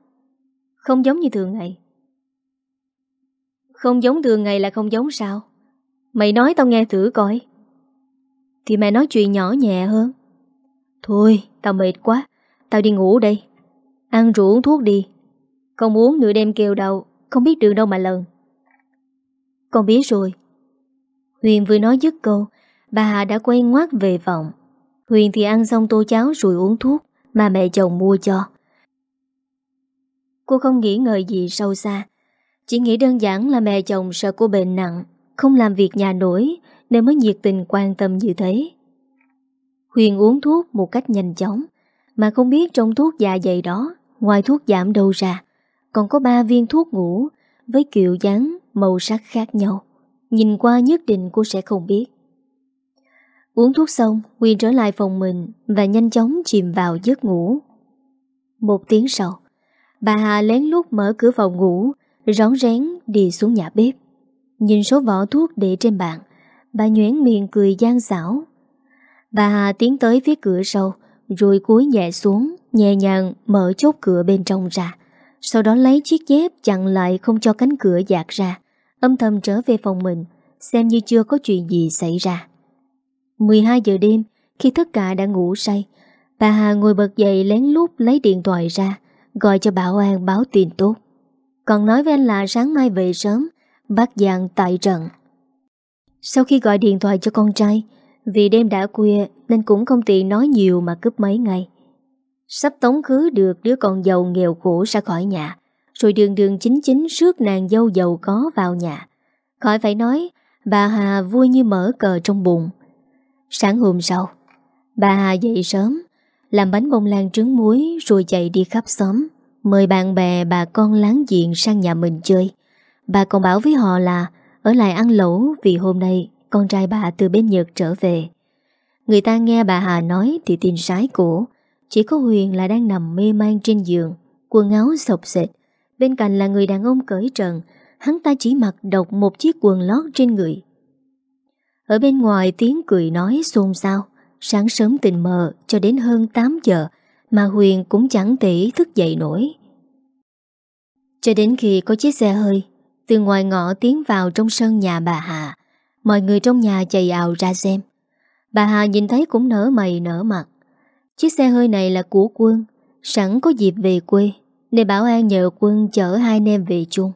S1: Không giống như thường ngày. Không giống thường ngày là không giống sao? Mày nói tao nghe thử coi. Thì mẹ nói chuyện nhỏ nhẹ hơn. Thôi, tao mệt quá, Tao đi ngủ đây. Ăn rượu uống thuốc đi. Không uống nửa đêm kêu đâu Không biết đường đâu mà lần. Con biết rồi Huyền vừa nói dứt câu, Bà Hà đã quay ngoát về vọng. Huyền thì ăn xong tô cháo rồi uống thuốc Mà mẹ chồng mua cho. Cô không nghĩ ngợi gì sâu xa, Chỉ nghĩ đơn giản là mẹ chồng sợ cô bệnh nặng, Không làm việc nhà nổi Nên mới nhiệt tình quan tâm như thế. Huyền uống thuốc một cách nhanh chóng, Mà không biết trong thuốc dạ dày đó, Ngoài thuốc giảm đâu ra, Còn có ba viên thuốc ngủ Với kiểu dáng màu sắc khác nhau. Nhìn qua nhất định cô sẽ không biết. Uống thuốc xong Huyền trở lại phòng mình Và nhanh chóng chìm vào giấc ngủ. Một tiếng sau, Bà Hà lén lút mở cửa phòng ngủ, Rón rén đi xuống nhà bếp. Nhìn số vỏ thuốc để trên bàn, Bà nhoén miệng cười gian xảo. Bà Hà tiến tới phía cửa sau, Rồi cúi nhẹ xuống, Nhẹ nhàng mở chốt cửa bên trong ra. Sau đó lấy chiếc dép chặn lại Không cho cánh cửa dạt ra. Âm thầm trở về phòng mình, Xem như chưa có chuyện gì xảy ra. 12 giờ đêm, Khi tất cả đã ngủ say, Bà Hà ngồi bật dậy lén lút lấy điện thoại ra, Gọi cho Bảo An báo tin tốt. Còn nói với anh là sáng mai về sớm Bác Giang tại trận. Sau khi gọi điện thoại cho con trai, Vì đêm đã khuya Nên cũng không tiện nói nhiều mà cướp mấy ngày Sắp tống khứ được đứa con giàu nghèo khổ ra khỏi nhà. Rồi đường đường chính chính Rước nàng dâu giàu có vào nhà. Khỏi phải nói, Bà Hà vui như mở cờ trong bụng. Sáng hôm sau, Bà Hà dậy sớm, Làm bánh bông lan trứng muối Rồi chạy đi khắp xóm, Mời bạn bè bà con láng giềng sang nhà mình chơi. Bà còn bảo với họ là, Ở lại ăn lẩu vì hôm nay Con trai bà từ bên Nhật trở về. Người ta nghe bà Hà nói Thì tin sái cổ Chỉ có Huyền là đang nằm mê man trên giường, Quần áo sọc sệt Bên cạnh là người đàn ông cởi trần, Hắn ta chỉ mặc độc một chiếc quần lót trên người. Ở bên ngoài tiếng cười nói xôn xao, Sáng sớm tình mờ cho đến hơn 8 giờ Mà Huyền cũng chẳng tỉ thức dậy nổi. Cho đến khi có chiếc xe hơi, Từ ngoài ngõ tiến vào trong sân nhà bà Hà, Mọi người trong nhà chạy ào ra xem. Bà Hà nhìn thấy cũng nở mày nở mặt. Chiếc xe hơi này là của quân, Sẵn có dịp về quê. Nên Bảo An nhờ quân chở hai anh em về chung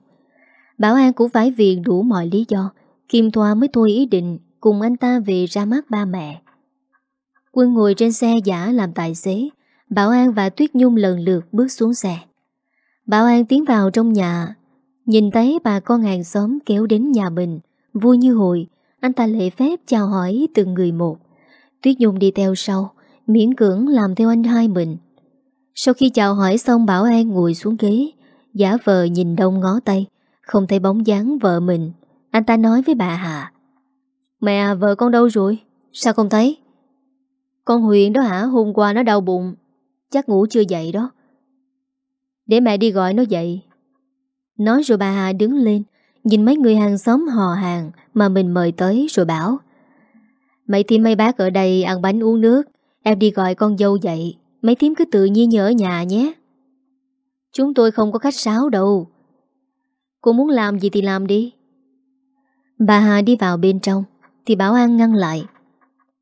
S1: Bảo An cũng phải viện đủ mọi lý do Kim Thoa mới thôi ý định cùng anh ta về ra mắt ba mẹ. Quân ngồi trên xe giả làm tài xế, Bảo An và Tuyết Nhung lần lượt bước xuống xe. Bảo An tiến vào trong nhà, nhìn thấy bà con hàng xóm kéo đến nhà mình, vui như hồi, anh ta lễ phép chào hỏi từng người một. Tuyết Nhung đi theo sau, miễn cưỡng làm theo anh hai mình. Sau khi chào hỏi xong Bảo An ngồi xuống ghế, giả vờ nhìn đông ngó tay, không thấy bóng dáng vợ mình. Anh ta nói với bà Hà. Mẹ vợ con đâu rồi? Sao không thấy? Con Huyền đó hả? Hôm qua nó đau bụng Chắc ngủ chưa dậy đó. Để mẹ đi gọi nó dậy. Nói rồi bà Hà đứng lên Nhìn mấy người hàng xóm hò hàng Mà mình mời tới rồi bảo Mấy thì mấy bác ở đây ăn bánh uống nước Em đi gọi con dâu dậy. Mấy tím cứ tự nhiên nhớ ở nhà nhé. Chúng tôi không có khách sáo đâu. Cô muốn làm gì thì làm đi. Bà Hà đi vào bên trong, thì Bảo An ngăn lại.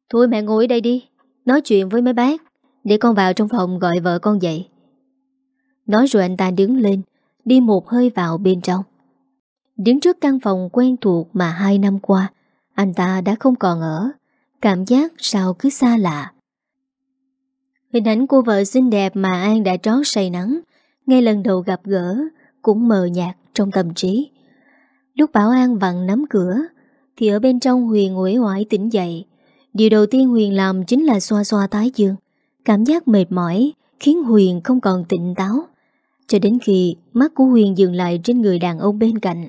S1: Thôi mẹ ngồi đây đi, Nói chuyện với mấy bác, Để con vào trong phòng gọi vợ con dậy. Nói rồi anh ta đứng lên, Đi một hơi vào bên trong. Đứng trước căn phòng quen thuộc Mà hai năm qua, Anh ta đã không còn ở. Cảm giác sao cứ xa lạ. Hình ảnh cô vợ xinh đẹp Mà An đã trót say nắng, Ngay lần đầu gặp gỡ, Cũng mờ nhạt trong tâm trí. Lúc Bảo An vặn nắm cửa, thì ở bên trong Huyền uể oải tỉnh dậy. Điều đầu tiên Huyền làm chính là xoa xoa tái dương. Cảm giác mệt mỏi Khiến Huyền không còn tỉnh táo. Cho đến khi mắt của Huyền dừng lại Trên người đàn ông bên cạnh,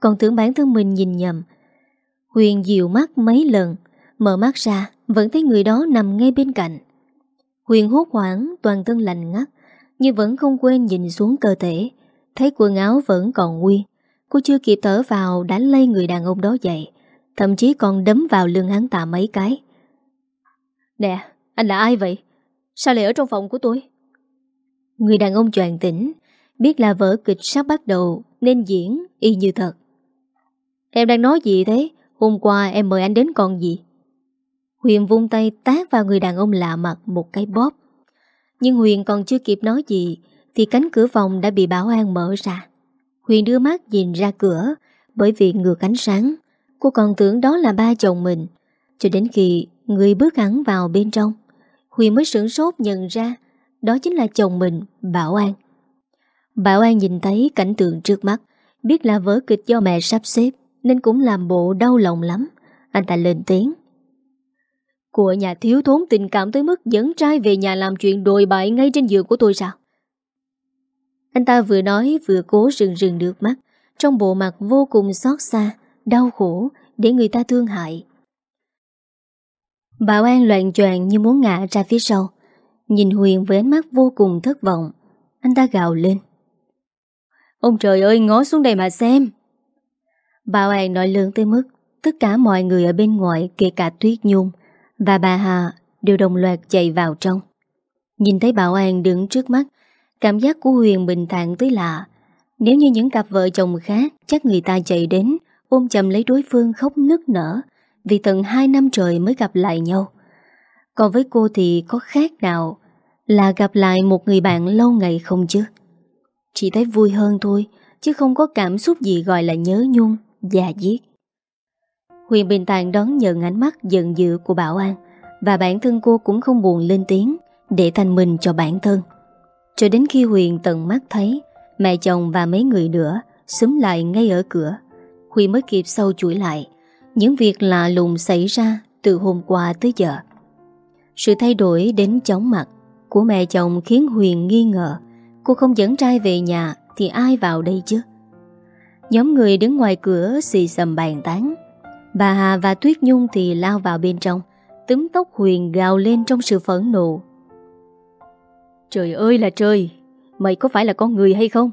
S1: Còn tưởng bản thân mình nhìn nhầm. Huyền dịu mắt mấy lần, Mở mắt ra, Vẫn thấy người đó nằm ngay bên cạnh. Huyền hốt hoảng toàn thân lạnh ngắt Nhưng vẫn không quên nhìn xuống cơ thể Thấy quần áo vẫn còn nguyên Cô chưa kịp thở vào đã lay người đàn ông đó dậy Thậm chí còn đấm vào lưng hắn ta mấy cái Nè, anh là ai vậy? Sao lại ở trong phòng của tôi? Người đàn ông choàng tỉnh, biết là vở kịch sắp bắt đầu nên diễn y như thật. Em đang nói gì thế? Hôm qua em mời anh đến còn gì? Huyền vung tay tác vào người đàn ông lạ mặt một cái bóp. Nhưng Huyền còn chưa kịp nói gì thì cánh cửa phòng đã bị bảo an mở ra. Huyền đưa mắt nhìn ra cửa bởi vì ngược ánh sáng. Cô còn tưởng đó là ba chồng mình. Cho đến khi người bước hẳn vào bên trong, Huyền mới sửng sốt nhận ra đó chính là chồng mình, Bảo An. Bảo An nhìn thấy cảnh tượng trước mắt, biết là vở kịch do mẹ sắp xếp nên cũng làm bộ đau lòng lắm. Anh ta lên tiếng. Của nhà thiếu thốn tình cảm tới mức dẫn trai về nhà làm chuyện đồi bại ngay trên giường của tôi sao? Anh ta vừa nói vừa cố rừng rừng được mắt, trong bộ mặt vô cùng xót xa, đau khổ để người ta thương hại. Bảo An loạn choạng như muốn ngã ra phía sau, nhìn Huyền với ánh mắt vô cùng thất vọng. Anh ta gào lên. Ông trời ơi ngó xuống đây mà xem. Bảo An nói lớn tới mức tất cả mọi người ở bên ngoài kể cả Tuyết Nhung và bà Hà đều đồng loạt chạy vào trong. Nhìn thấy Bảo An đứng trước mắt, cảm giác của Huyền bình thản tới lạ. Nếu như những cặp vợ chồng khác, chắc người ta chạy đến, ôm chầm lấy đối phương khóc nức nở, vì tận hai năm trời mới gặp lại nhau. Còn với cô thì có khác nào là gặp lại một người bạn lâu ngày không chứ? Chỉ thấy vui hơn thôi, chứ không có cảm xúc gì gọi là nhớ nhung, già diết. Huyền bình Tàng đón nhận ánh mắt giận dữ của Bảo An và bản thân cô cũng không buồn lên tiếng để thành mình cho bản thân. Cho đến khi Huyền tận mắt thấy mẹ chồng và mấy người nữa xúm lại ngay ở cửa, Huyền mới kịp sâu chuỗi lại những việc lạ lùng xảy ra từ hôm qua tới giờ. Sự thay đổi đến chóng mặt của mẹ chồng khiến Huyền nghi ngờ cô không dẫn trai về nhà thì ai vào đây chứ? Nhóm người đứng ngoài cửa xì xầm bàn tán Bà Hà và Tuyết Nhung thì lao vào bên trong Túm tóc Huyền gào lên trong sự phẫn nộ. Trời ơi là trời Mày có phải là con người hay không?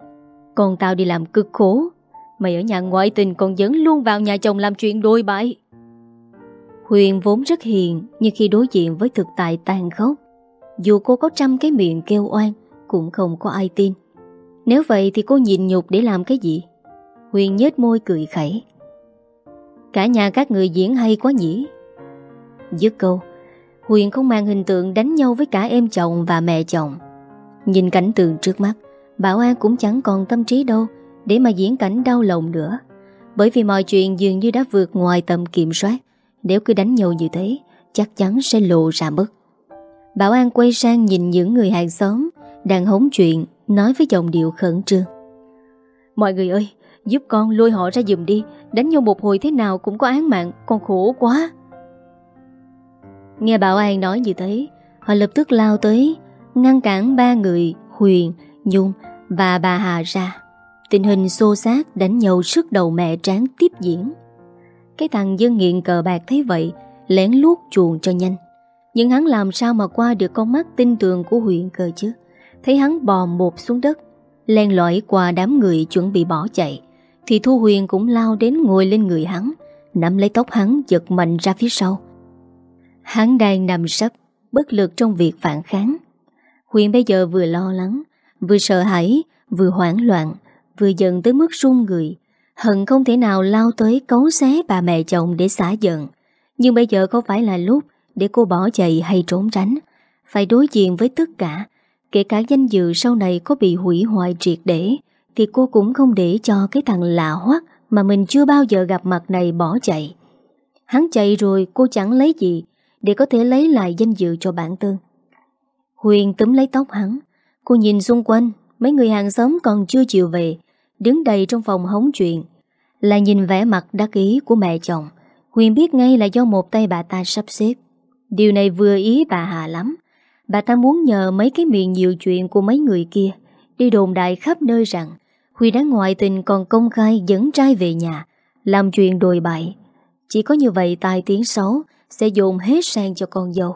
S1: Còn tao đi làm cực khổ Mày ở nhà ngoại tình còn dẫn luôn vào nhà chồng làm chuyện đôi bại. Huyền vốn rất hiền Nhưng khi đối diện với thực tại tàn khốc Dù cô có trăm cái miệng kêu oan Cũng không có ai tin. Nếu vậy thì cô nhịn nhục để làm cái gì? Huyền nhếch môi cười khẩy Cả nhà các người diễn hay quá nhỉ? Dứt câu, Huyền không mang hình tượng đánh nhau với cả em chồng và mẹ chồng. Nhìn cảnh tượng trước mắt, Bảo An cũng chẳng còn tâm trí đâu Để mà diễn cảnh đau lòng nữa. Bởi vì mọi chuyện dường như đã vượt ngoài tầm kiểm soát. Nếu cứ đánh nhau như thế, Chắc chắn sẽ lộ ra mất. Bảo An quay sang nhìn những người hàng xóm Đang hống chuyện, Nói với giọng điệu khẩn trương. Mọi người ơi, Giúp con lôi họ ra giùm đi. Đánh nhau một hồi thế nào cũng có án mạng Con khổ quá. Nghe Bảo An nói như thế Họ lập tức lao tới Ngăn cản ba người Huyền, Nhung và bà Hà ra. Tình hình xô xát đánh nhau sức đầu mẹ tráng tiếp diễn. Cái thằng dân nghiện cờ bạc thấy vậy Lén lút chuồng cho nhanh. Nhưng hắn làm sao mà qua được con mắt tin tưởng của Huyền cờ chứ? Thấy hắn bò một xuống đất Len lỏi qua đám người chuẩn bị bỏ chạy thì Thu Huyền cũng lao đến ngồi lên người hắn, Nắm lấy tóc hắn, giật mạnh ra phía sau. Hắn đang nằm sấp, Bất lực trong việc phản kháng. Huyền bây giờ vừa lo lắng, Vừa sợ hãi, Vừa hoảng loạn, Vừa giận tới mức run người. Hận không thể nào lao tới cấu xé bà mẹ chồng để xả giận. Nhưng bây giờ không phải là lúc Để cô bỏ chạy hay trốn tránh? Phải đối diện với tất cả, Kể cả danh dự sau này có bị hủy hoại triệt để thì cô cũng không để cho cái thằng lạ hoắc Mà mình chưa bao giờ gặp mặt này bỏ chạy. Hắn chạy rồi cô chẳng lấy gì Để có thể lấy lại danh dự cho bản thân Huyền túm lấy tóc hắn, Cô nhìn xung quanh, Mấy người hàng xóm còn chưa chịu về, Đứng đầy trong phòng hóng chuyện, Là nhìn vẻ mặt đắc ý của mẹ chồng. Huyền biết ngay là do một tay bà ta sắp xếp. Điều này vừa ý bà Hà lắm. Bà ta muốn nhờ mấy cái miệng nhiều chuyện của mấy người kia, Đi đồn đại khắp nơi rằng Huy đã ngoại tình còn công khai dẫn trai về nhà, làm chuyện đồi bại. Chỉ có như vậy tài tiếng xấu sẽ dồn hết sang cho con dâu.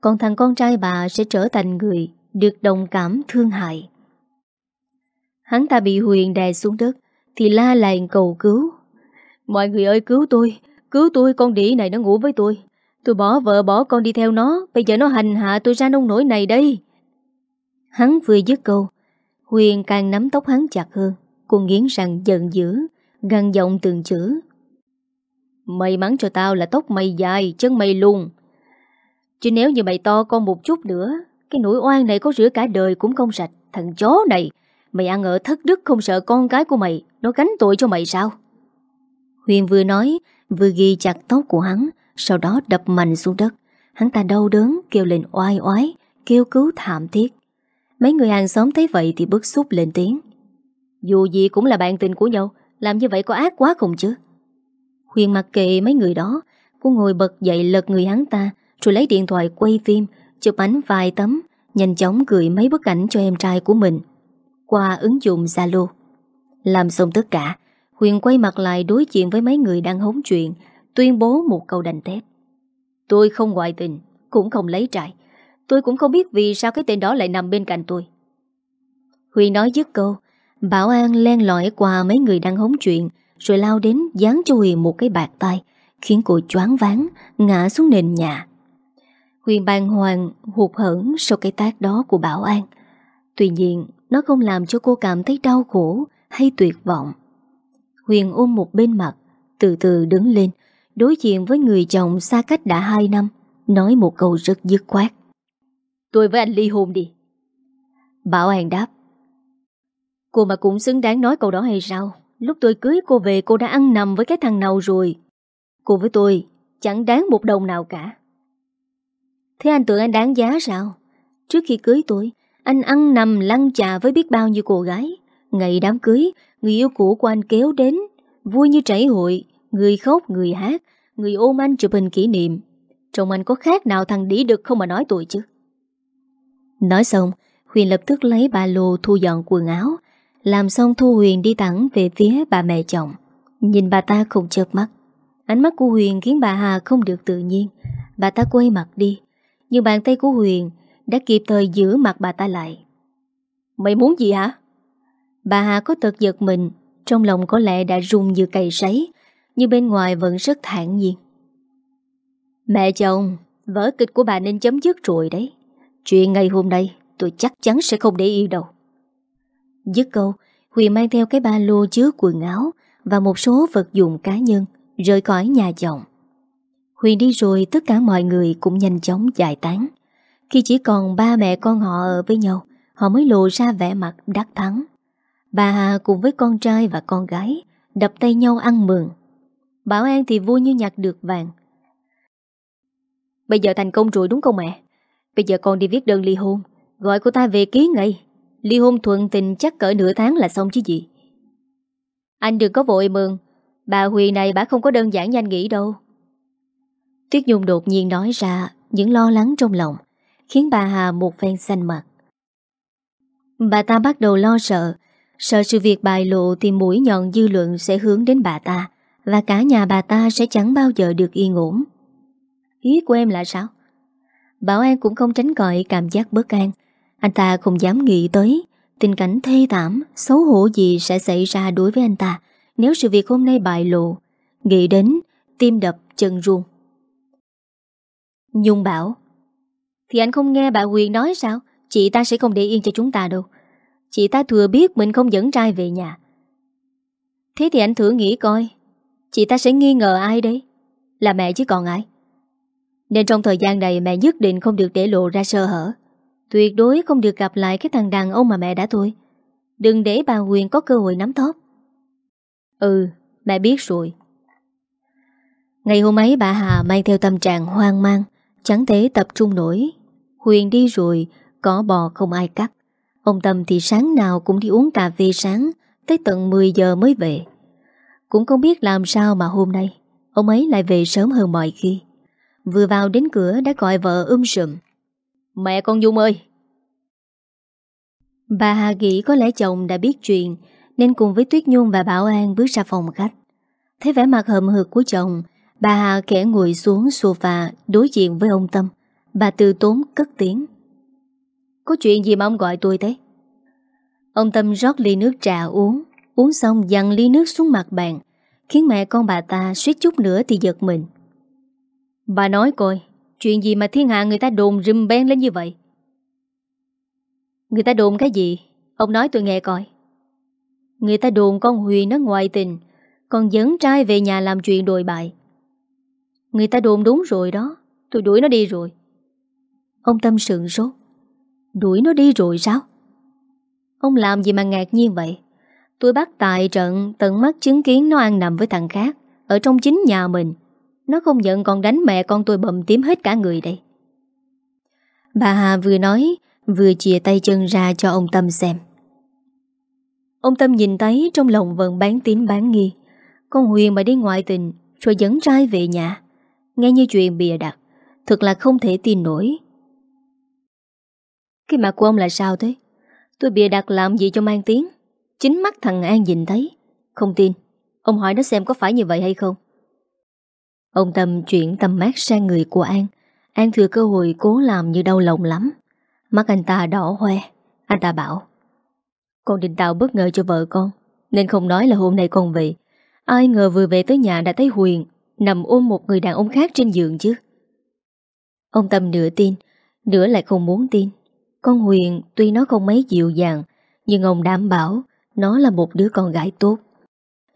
S1: Còn thằng con trai bà sẽ trở thành người được đồng cảm thương hại. Hắn ta bị Huyền đè xuống đất thì la làng cầu cứu. Mọi người ơi cứu tôi, cứu tôi con đĩ này nó ngủ với tôi. Tôi bỏ vợ bỏ con đi theo nó Bây giờ nó hành hạ tôi ra nông nổi này đây Hắn vừa dứt câu Huyền càng nắm tóc hắn chặt hơn Cô nghiến răng giận dữ Găng giọng từng chữ. May mắn cho tao là tóc mày dài, Chân mày luôn Chứ nếu như mày to con một chút nữa, Cái nỗi oan này có rửa cả đời cũng không sạch. Thằng chó này, Mày ăn ở thất đức không sợ con cái của mày, Nó gánh tội cho mày sao? Huyền vừa nói, Vừa ghi chặt tóc của hắn, Sau đó đập mạnh xuống đất. Hắn ta đau đớn, kêu lên oai oái, Kêu cứu thảm thiết. Mấy người hàng xóm thấy vậy thì bức xúc lên tiếng. Dù gì cũng là bạn tình của nhau, Làm như vậy có ác quá không chứ? Huyền mặc kệ mấy người đó, Cô ngồi bật dậy lật người hắn ta, Rồi lấy điện thoại quay phim, Chụp ảnh vài tấm, Nhanh chóng gửi mấy bức ảnh cho em trai của mình. Qua ứng dụng Zalo. Làm xong tất cả, Huyền quay mặt lại đối diện với mấy người đang hóng chuyện, Tuyên bố một câu đành thép Tôi không ngoại tình, Cũng không lấy trại Tôi cũng không biết vì sao cái tên đó lại nằm bên cạnh tôi. Huyền nói dứt câu, Bảo An len lỏi qua mấy người đang hóng chuyện, Rồi lao đến dán cho Huy một cái bạc tay, Khiến cô choáng váng, Ngã xuống nền nhà. Huyền bàng hoàng, hụt hẫng Sau cái tác đó của Bảo An. Tuy nhiên, nó không làm cho cô cảm thấy đau khổ Hay tuyệt vọng. Huyền ôm một bên mặt, Từ từ đứng lên, Đối diện với người chồng xa cách đã 2 năm, Nói một câu rất dứt khoát. Tôi với anh ly hôn đi. Bảo An đáp. Cô mà cũng xứng đáng nói câu đó hay sao? Lúc tôi cưới cô về, cô đã ăn nằm với cái thằng nào rồi? Cô với tôi chẳng đáng một đồng nào cả. Thế anh tưởng anh đáng giá sao? Trước khi cưới tôi, Anh ăn nằm lăn chà với biết bao nhiêu cô gái. Ngày đám cưới, Người yêu cũ của anh kéo đến. Vui như trảy hội, Người khóc, người hát, Người ôm anh chụp hình kỷ niệm. Trông anh có khác nào thằng đĩ được không mà nói tôi chứ? Nói xong, Huyền lập tức lấy ba lô thu dọn quần áo. Làm xong Thu Huyền đi thẳng về phía bà mẹ chồng. Nhìn bà ta không chợp mắt. Ánh mắt của Huyền khiến bà Hà không được tự nhiên. Bà ta quay mặt đi. Nhưng bàn tay của Huyền Đã kịp thời giữ mặt bà ta lại. Mày muốn gì hả? Bà Hà có tật giật mình. Trong lòng có lẽ đã rung như cày sấy, Nhưng bên ngoài vẫn rất thản nhiên. Mẹ chồng, Vở kịch của bà nên chấm dứt rồi đấy. Chuyện ngày hôm nay tôi chắc chắn sẽ không để yên đâu. Dứt câu, Huyền mang theo cái ba lô chứa quần áo Và một số vật dụng cá nhân Rời khỏi nhà chồng. Huyền đi rồi tất cả mọi người cũng nhanh chóng giải tán. Khi chỉ còn ba mẹ con họ ở với nhau, Họ mới lộ ra vẻ mặt đắc thắng. Bà Hà cùng với con trai và con gái Đập tay nhau ăn mừng. Bảo An thì vui như nhặt được vàng. Bây giờ thành công rồi đúng không mẹ? Bây giờ con đi viết đơn ly hôn. Gọi cô ta về ký ngay. Ly hôn thuận tình chắc cỡ nửa tháng là xong chứ gì. Anh đừng có vội mừng Bà huy này bà không có đơn giản như anh nghĩ đâu. Tuyết Nhung đột nhiên nói ra Những lo lắng trong lòng, Khiến bà Hà một phen xanh mặt. Bà ta bắt đầu lo sợ Sợ sự việc bài lộ thì mũi nhọn dư luận sẽ hướng đến bà ta, Và cả nhà bà ta sẽ chẳng bao giờ được yên ổn. Ý của em là sao? Bảo An cũng không tránh gọi cảm giác bất an. Anh ta không dám nghĩ tới Tình cảnh thê thảm, Xấu hổ gì sẽ xảy ra đối với anh ta Nếu sự việc hôm nay bại lộ, Nghĩ đến Tim đập chân ruông. Nhung bảo, Thì anh không nghe bà Huyền nói sao? Chị ta sẽ không để yên cho chúng ta đâu. Chị ta thừa biết mình không dẫn trai về nhà. Thế thì anh thử nghĩ coi, Chị ta sẽ nghi ngờ ai đấy? Là mẹ chứ còn ai? Nên trong thời gian này mẹ nhất định không được để lộ ra sơ hở. Tuyệt đối không được gặp lại cái thằng đàn ông mà mẹ đã thôi. Đừng để bà Huyền có cơ hội nắm thóp Ừ, mẹ biết rồi. Ngày hôm ấy bà Hà mang theo tâm trạng hoang mang Chẳng thể tập trung nổi. Huyền đi rồi Có bò không ai cắt. Ông Tâm thì sáng nào cũng đi uống cà phê sáng Tới tận 10 giờ mới về. Cũng không biết làm sao mà hôm nay Ông ấy lại về sớm hơn mọi khi. Vừa vào đến cửa đã gọi vợ um sùm. Mẹ con Dung ơi! Bà Hà nghĩ có lẽ chồng đã biết chuyện Nên cùng với Tuyết Nhung và Bảo An bước ra phòng khách. Thấy vẻ mặt hầm hực của chồng Bà Hà kẻ ngồi xuống sofa Đối diện với ông Tâm. Bà từ tốn cất tiếng. Có chuyện gì mà ông gọi tôi thế? Ông Tâm rót ly nước trà uống. Uống xong dằn ly nước xuống mặt bàn Khiến mẹ con bà ta suýt chút nữa thì giật mình Bà nói coi, chuyện gì mà thiên hạ người ta đồn rùm ben lên như vậy? Người ta đồn cái gì? Ông nói tôi nghe coi. Người ta đồn con Huyền nó ngoại tình, còn dẫn trai về nhà làm chuyện đồi bại. Người ta đồn đúng rồi đó, tôi đuổi nó đi rồi. Ông Tâm sượng sốt. Đuổi nó đi rồi sao? Ông làm gì mà ngạc nhiên vậy? Tôi bắt tại trận tận mắt chứng kiến nó ăn nằm với thằng khác Ở trong chính nhà mình nó không giận còn đánh mẹ con tôi bầm tím hết cả người đây. Bà Hà vừa nói, Vừa chìa tay chân ra cho ông Tâm xem. Ông Tâm nhìn thấy trong lòng vẫn bán tín bán nghi. Con Huyền mà đi ngoại tình, Rồi dẫn trai về nhà. Nghe như chuyện bìa đặt Thật là không thể tin nổi. Cái mặt của ông là sao thế? Tôi bìa đặt làm gì cho mang tiếng? Chính mắt thằng An nhìn thấy. Không tin. Ông hỏi nó xem có phải như vậy hay không? Ông Tâm chuyển tầm mắt sang người của An. An thừa cơ hội cố làm như đau lòng lắm. Mắt anh ta đỏ hoe. Anh ta bảo, Con định tạo bất ngờ cho vợ con, Nên không nói là hôm nay con về. Ai ngờ vừa về tới nhà đã thấy Huyền Nằm ôm một người đàn ông khác trên giường chứ. Ông Tâm nửa tin, Nửa lại không muốn tin. Con Huyền tuy nó không mấy dịu dàng, Nhưng ông đảm bảo Nó là một đứa con gái tốt.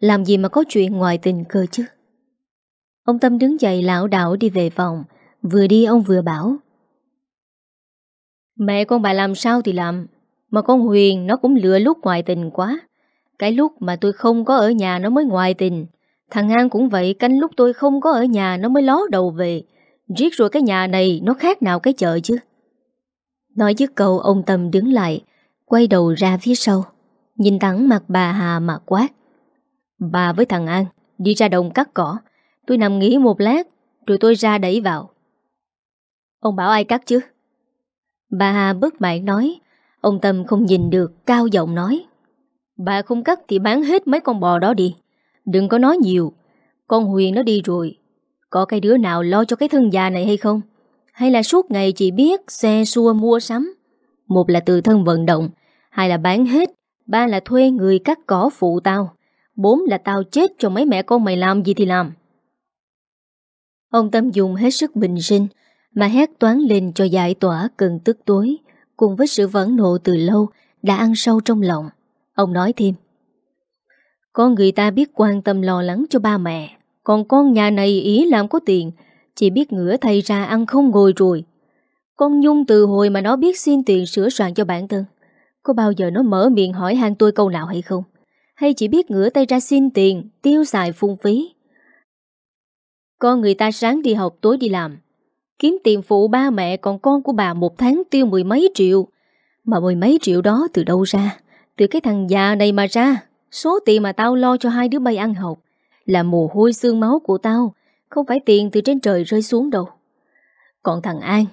S1: Làm gì mà có chuyện ngoài tình cơ chứ? Ông Tâm đứng dậy lão đảo đi về phòng. Vừa đi, ông vừa bảo. Mẹ con bà làm sao thì làm, Mà con Huyền nó cũng lừa lúc ngoại tình quá. Cái lúc mà tôi không có ở nhà nó mới ngoại tình. Thằng An cũng vậy, Canh lúc tôi không có ở nhà nó mới ló đầu về. Riết rồi cái nhà này Nó khác nào cái chợ chứ. Nói dứt câu, ông Tâm đứng lại, Quay đầu ra phía sau. Nhìn thẳng mặt bà Hà mà quát. Bà với thằng An, Đi ra đồng cắt cỏ. Tôi nằm nghỉ một lát, Rồi tôi ra đẩy vào. Ông bảo ai cắt chứ? Bà Hà bất mãn nói, Ông Tâm không nhìn được, Cao giọng nói. Bà không cắt thì bán hết mấy con bò đó đi. Đừng có nói nhiều, Con Huyền nó đi rồi. Có cái đứa nào lo cho cái thân già này hay không? Hay là suốt ngày chỉ biết Xe, xua, mua, sắm? Một là từ thân vận động, Hai là bán hết, Ba là thuê người cắt cỏ phụ tao, Bốn là tao chết cho mấy mẹ con mày làm gì thì làm. Ông Tâm dùng hết sức bình sinh Mà hét toán lên cho giải tỏa cơn tức tối, Cùng với sự vẫn nộ từ lâu Đã ăn sâu trong lòng. Ông nói thêm Con người ta biết quan tâm lo lắng cho ba mẹ, Còn con nhà này ý làm có tiền, Chỉ biết ngửa thay ra ăn không ngồi rồi. Con Nhung từ hồi mà nó biết xin tiền sửa soạn cho bản thân, Có bao giờ nó mở miệng hỏi hàng tôi câu nào hay không? Hay chỉ biết ngửa tay ra xin tiền, Tiêu xài phung phí? Con người ta sáng đi học tối đi làm. Kiếm tiền phụ ba mẹ Còn con của bà một tháng tiêu mười mấy triệu. Mà mười mấy triệu đó từ đâu ra? Từ cái thằng già này mà ra. Số tiền mà tao lo cho hai đứa bay ăn học Là mồ hôi xương máu của tao. Không phải tiền từ trên trời rơi xuống đâu. Còn thằng An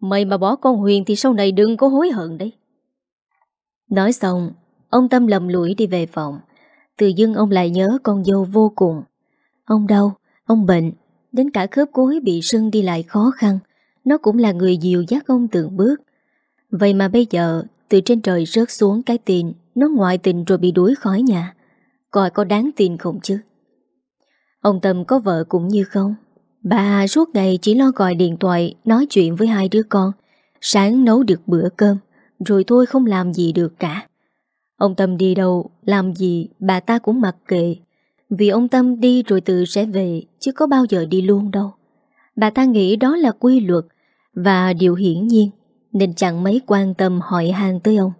S1: Mày mà bỏ con Huyền thì sau này đừng có hối hận đấy. Nói xong Ông Tâm lầm lũi đi về phòng. Từ dưng ông lại nhớ con dâu vô cùng. Ông đau, ông bệnh, Đến cả khớp gối bị sưng đi lại khó khăn. Nó cũng là người dìu dắt ông từng bước. Vậy mà bây giờ, Từ trên trời rớt xuống cái tiền Nó ngoại tình rồi bị đuổi khỏi nhà. Coi có đáng tin không chứ? Ông Tâm có vợ cũng như không? Bà suốt ngày chỉ lo gọi điện thoại, Nói chuyện với hai đứa con. Sáng nấu được bữa cơm, Rồi thôi không làm gì được cả. Ông Tâm đi đâu, Làm gì, bà ta cũng mặc kệ. Vì ông Tâm đi rồi từ sẽ về, Chứ có bao giờ đi luôn đâu Bà ta nghĩ đó là quy luật Và điều hiển nhiên, Nên chẳng mấy quan tâm hỏi hàng tới ông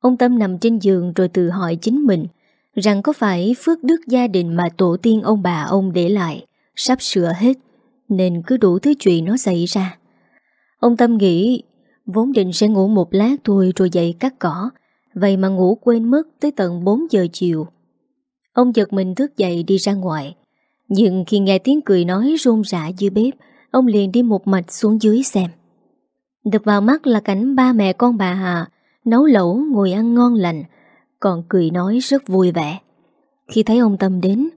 S1: Ông Tâm nằm trên giường rồi tự hỏi chính mình rằng có phải phước đức gia đình mà tổ tiên ông bà ông để lại sắp sửa hết, nên cứ đủ thứ chuyện nó xảy ra. Ông Tâm nghĩ, vốn định sẽ ngủ một lát thôi rồi dậy cắt cỏ, vậy mà ngủ quên mất tới tận 4 giờ chiều. Ông giật mình thức dậy đi ra ngoài nhưng khi nghe tiếng cười nói rôn rã dưới bếp ông liền đi một mạch xuống dưới xem. Đập vào mắt là cảnh ba mẹ con bà Hà nấu lẩu ngồi ăn ngon lành, còn cười nói rất vui vẻ. Khi thấy ông Tâm đến,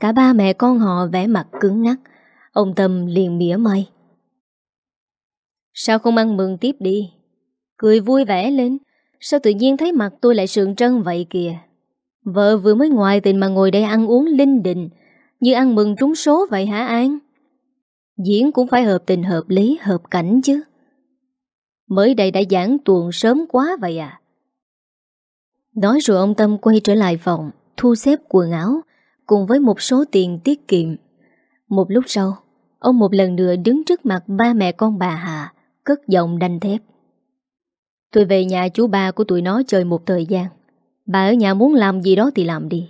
S1: cả ba mẹ con họ vẻ mặt cứng ngắc, ông Tâm liền mỉa mai. Sao không ăn mừng tiếp đi? Cười vui vẻ lên, sao tự nhiên thấy mặt tôi lại sượng trân vậy kìa? Vợ vừa mới ngoài tình mà ngồi đây ăn uống linh đình, như ăn mừng trúng số vậy hả An? Diễn cũng phải hợp tình hợp lý, hợp cảnh chứ. Mới đây đã giảng tuồng sớm quá vậy à? Nói rồi ông Tâm quay trở lại phòng, thu xếp quần áo, cùng với một số tiền tiết kiệm. Một lúc sau, ông một lần nữa đứng trước mặt ba mẹ con bà Hà, cất giọng đanh thép. Tôi về nhà chú ba của tụi nó chơi một thời gian. Bà ở nhà muốn làm gì đó thì làm đi.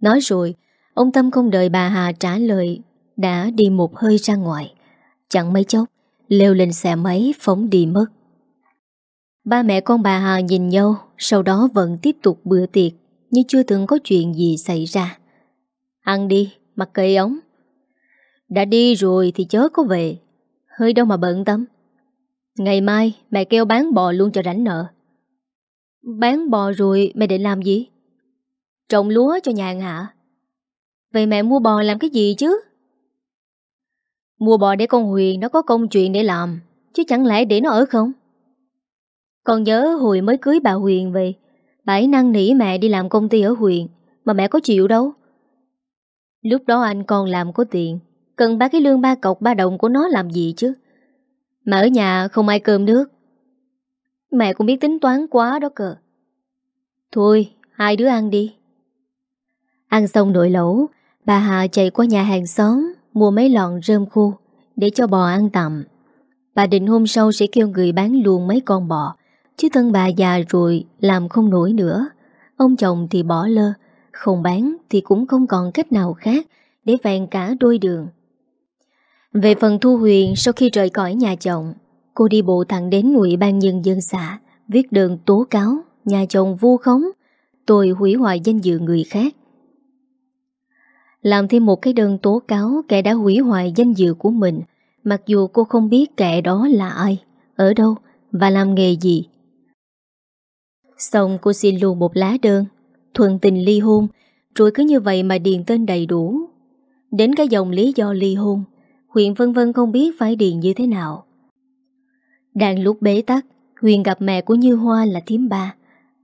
S1: Nói rồi, ông Tâm không đợi bà Hà trả lời, đã đi một hơi ra ngoài. Chẳng mấy chốc, leo lên xe máy phóng đi mất. Ba mẹ con bà Hà nhìn nhau, sau đó vẫn tiếp tục bữa tiệc, như chưa từng có chuyện gì xảy ra. Ăn đi, mặc cây ống. Đã đi rồi thì chớ có về, hơi đâu mà bận tâm. Ngày mai mẹ kêu bán bò luôn cho rảnh nợ. Bán bò rồi mẹ định làm gì? Trồng lúa cho nhà hả? Vậy mẹ mua bò làm cái gì chứ? Mua bò để con Huyền nó có công chuyện để làm, Chứ chẳng lẽ để nó ở không Con nhớ hồi mới cưới bà Huyền về, Bà ấy năn nỉ mẹ đi làm công ty ở Huyền, Mà mẹ có chịu đâu Lúc đó anh còn làm có tiền, Cần ba cái lương ba cọc ba đồng của nó làm gì chứ Mà ở nhà không ai cơm nước Mẹ cũng biết tính toán quá đó cờ Thôi Hai đứa ăn đi Ăn xong nồi lẩu Bà Hà chạy qua nhà hàng xóm mua mấy lọn rơm khô để cho bò ăn tạm. Bà định hôm sau sẽ kêu người bán luôn mấy con bò, chứ thân bà già rồi làm không nổi nữa. Ông chồng thì bỏ lơ, không bán thì cũng không còn cách nào khác để vẹn cả đôi đường. Về phần Thu Huyền sau khi rời khỏi nhà chồng, cô đi bộ thẳng đến Ủy ban Nhân dân xã, viết đơn tố cáo nhà chồng vu khống, tôi hủy hoại danh dự người khác. Làm thêm một cái đơn tố cáo kẻ đã hủy hoại danh dự của mình Mặc dù cô không biết kẻ đó là ai Ở đâu Và làm nghề gì. Xong cô xin luôn một lá đơn Thuận tình ly hôn Rồi cứ như vậy mà điền tên đầy đủ. Đến cái dòng lý do ly hôn huyện vân vân không biết phải điền như thế nào. Đang lúc bế tắc Huyền gặp mẹ của Như Hoa là thím ba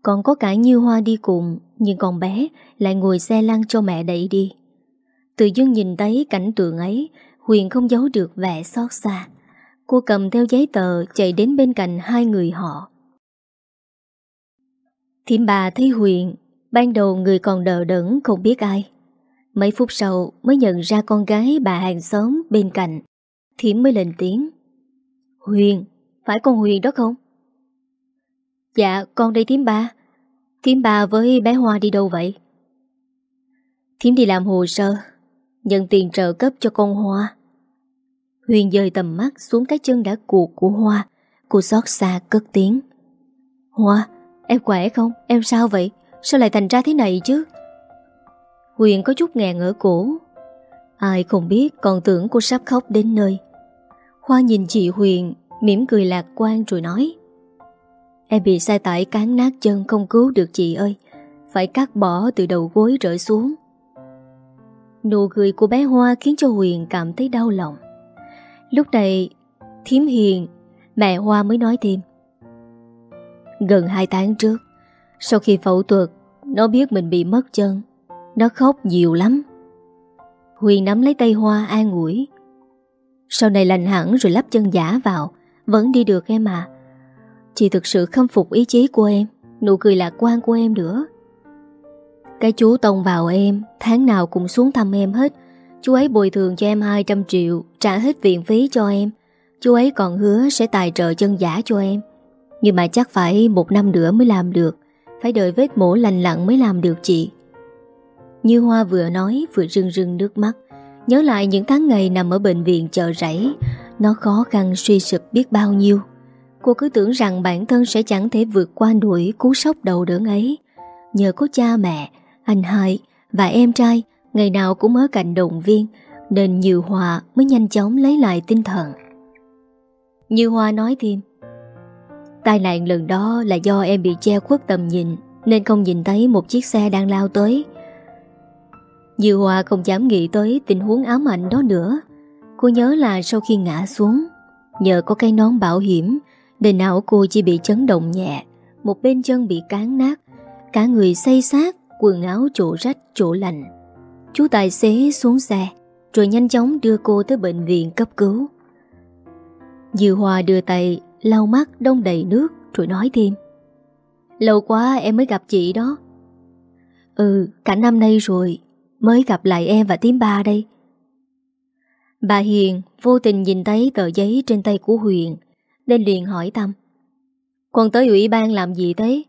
S1: Còn có cả Như Hoa đi cùng Nhưng con bé lại ngồi xe lăn cho mẹ đẩy đi. Tự dưng nhìn thấy cảnh tượng ấy Huyền không giấu được vẻ xót xa. Cô cầm theo giấy tờ Chạy đến bên cạnh hai người họ. Thiểm bà thấy Huyền Ban đầu người còn đờ đẫn không biết ai. Mấy phút sau mới nhận ra con gái bà hàng xóm bên cạnh. Thiểm mới lên tiếng. Huyền, phải con Huyền đó không? Dạ, con đây thím ba Thím ba với bé Hoa đi đâu vậy? Thím đi làm hồ sơ Nhận tiền trợ cấp cho con Hoa Huyền dời tầm mắt xuống cái chân đã cuộc của Hoa Cô xót xa cất tiếng Hoa, em khỏe không? Em sao vậy? Sao lại thành ra thế này chứ? Huyền có chút ngàn ở cổ Ai không biết còn tưởng cô sắp khóc đến nơi Hoa nhìn chị Huyền mỉm cười lạc quan rồi nói Em bị sai tải cán nát chân không cứu được chị ơi Phải cắt bỏ từ đầu gối rỡ xuống Nụ cười của bé Hoa khiến cho Huyền cảm thấy đau lòng. Lúc này, Thiếm Hiền, mẹ Hoa mới nói thêm. Gần 2 tháng trước, sau khi phẫu thuật, nó biết mình bị mất chân. Nó khóc nhiều lắm. Huyền nắm lấy tay Hoa an ủi. Sau này lành hẳn rồi lắp chân giả vào, vẫn đi được em à. Chị thực sự khâm phục ý chí của em, nụ cười lạc quan của em nữa. Cái chú tông vào em Tháng nào cũng xuống thăm em hết. Chú ấy bồi thường cho em 200 triệu Trả hết viện phí cho em. Chú ấy còn hứa sẽ tài trợ chân giả cho em. Nhưng mà chắc phải một năm nữa mới làm được. Phải đợi vết mổ lành lặng mới làm được chị. Như Hoa vừa nói vừa rưng rưng nước mắt. Nhớ lại những tháng ngày nằm ở bệnh viện chờ rảy nó khó khăn suy sụp biết bao nhiêu Cô cứ tưởng rằng bản thân sẽ chẳng thể vượt qua nổi cú sốc đầu đớn ấy Nhờ có cha mẹ, anh hai và em trai, ngày nào cũng ở cạnh động viên, nên Như Hòa mới nhanh chóng lấy lại tinh thần. Như Hoa nói thêm, Tai nạn lần đó là do em bị che khuất tầm nhìn, nên không nhìn thấy một chiếc xe đang lao tới. Như Hoa không dám nghĩ tới tình huống ám ảnh đó nữa. Cô nhớ là sau khi ngã xuống, nhờ có cái nón bảo hiểm, nên não cô chỉ bị chấn động nhẹ, một bên chân bị cán nát, cả người xây sát quần áo chỗ rách chỗ lạnh. Chú tài xế xuống xe, Rồi nhanh chóng đưa cô tới bệnh viện cấp cứu. Dư hòa đưa tay lau mắt đông đầy nước Rồi nói thêm. Lâu quá em mới gặp chị đó. Ừ cả năm nay rồi Mới gặp lại em và tím ba đây. Bà Hiền vô tình nhìn thấy tờ giấy trên tay của Huyền, Nên liền hỏi Tâm. Con tới ủy ban làm gì thế?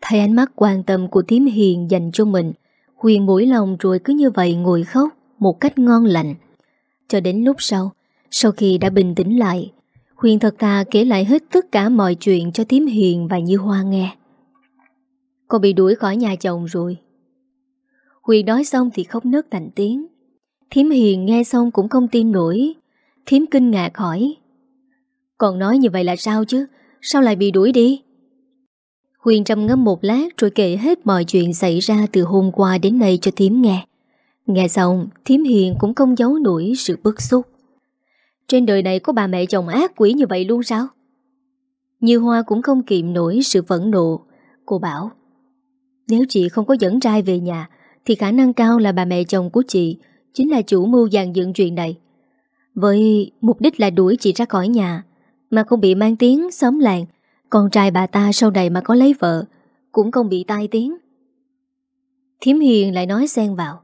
S1: Thấy ánh mắt quan tâm của Thím Hiền dành cho mình, Huyền mũi lòng rồi cứ như vậy ngồi khóc Một cách ngon lành. Cho đến lúc sau Sau khi đã bình tĩnh lại, Huyền thật thà kể lại hết tất cả mọi chuyện cho Thím Hiền và Như Hoa nghe. Con bị đuổi khỏi nhà chồng rồi. Huyền nói xong thì khóc nớt thành tiếng. Thiếm Hiền nghe xong cũng không tin nổi. Thiếm kinh ngạc hỏi, Còn nói như vậy là sao chứ? Sao lại bị đuổi đi? Huyền trầm ngâm một lát Rồi kể hết mọi chuyện xảy ra Từ hôm qua đến nay cho Thiếm nghe. Nghe xong Thiếm Hiền cũng không giấu nổi sự bức xúc. Trên đời này có bà mẹ chồng ác quỷ như vậy luôn sao? Như Hoa cũng không kiệm nổi sự phẫn nộ. Cô bảo, Nếu chị không có dẫn trai về nhà, Thì khả năng cao là bà mẹ chồng của chị Chính là chủ mưu dàn dựng chuyện này. Với mục đích là đuổi chị ra khỏi nhà, Mà không bị mang tiếng xóm làng, Con trai bà ta sau này mà có lấy vợ, Cũng không bị tai tiếng. Thiếm Hiền lại nói xen vào.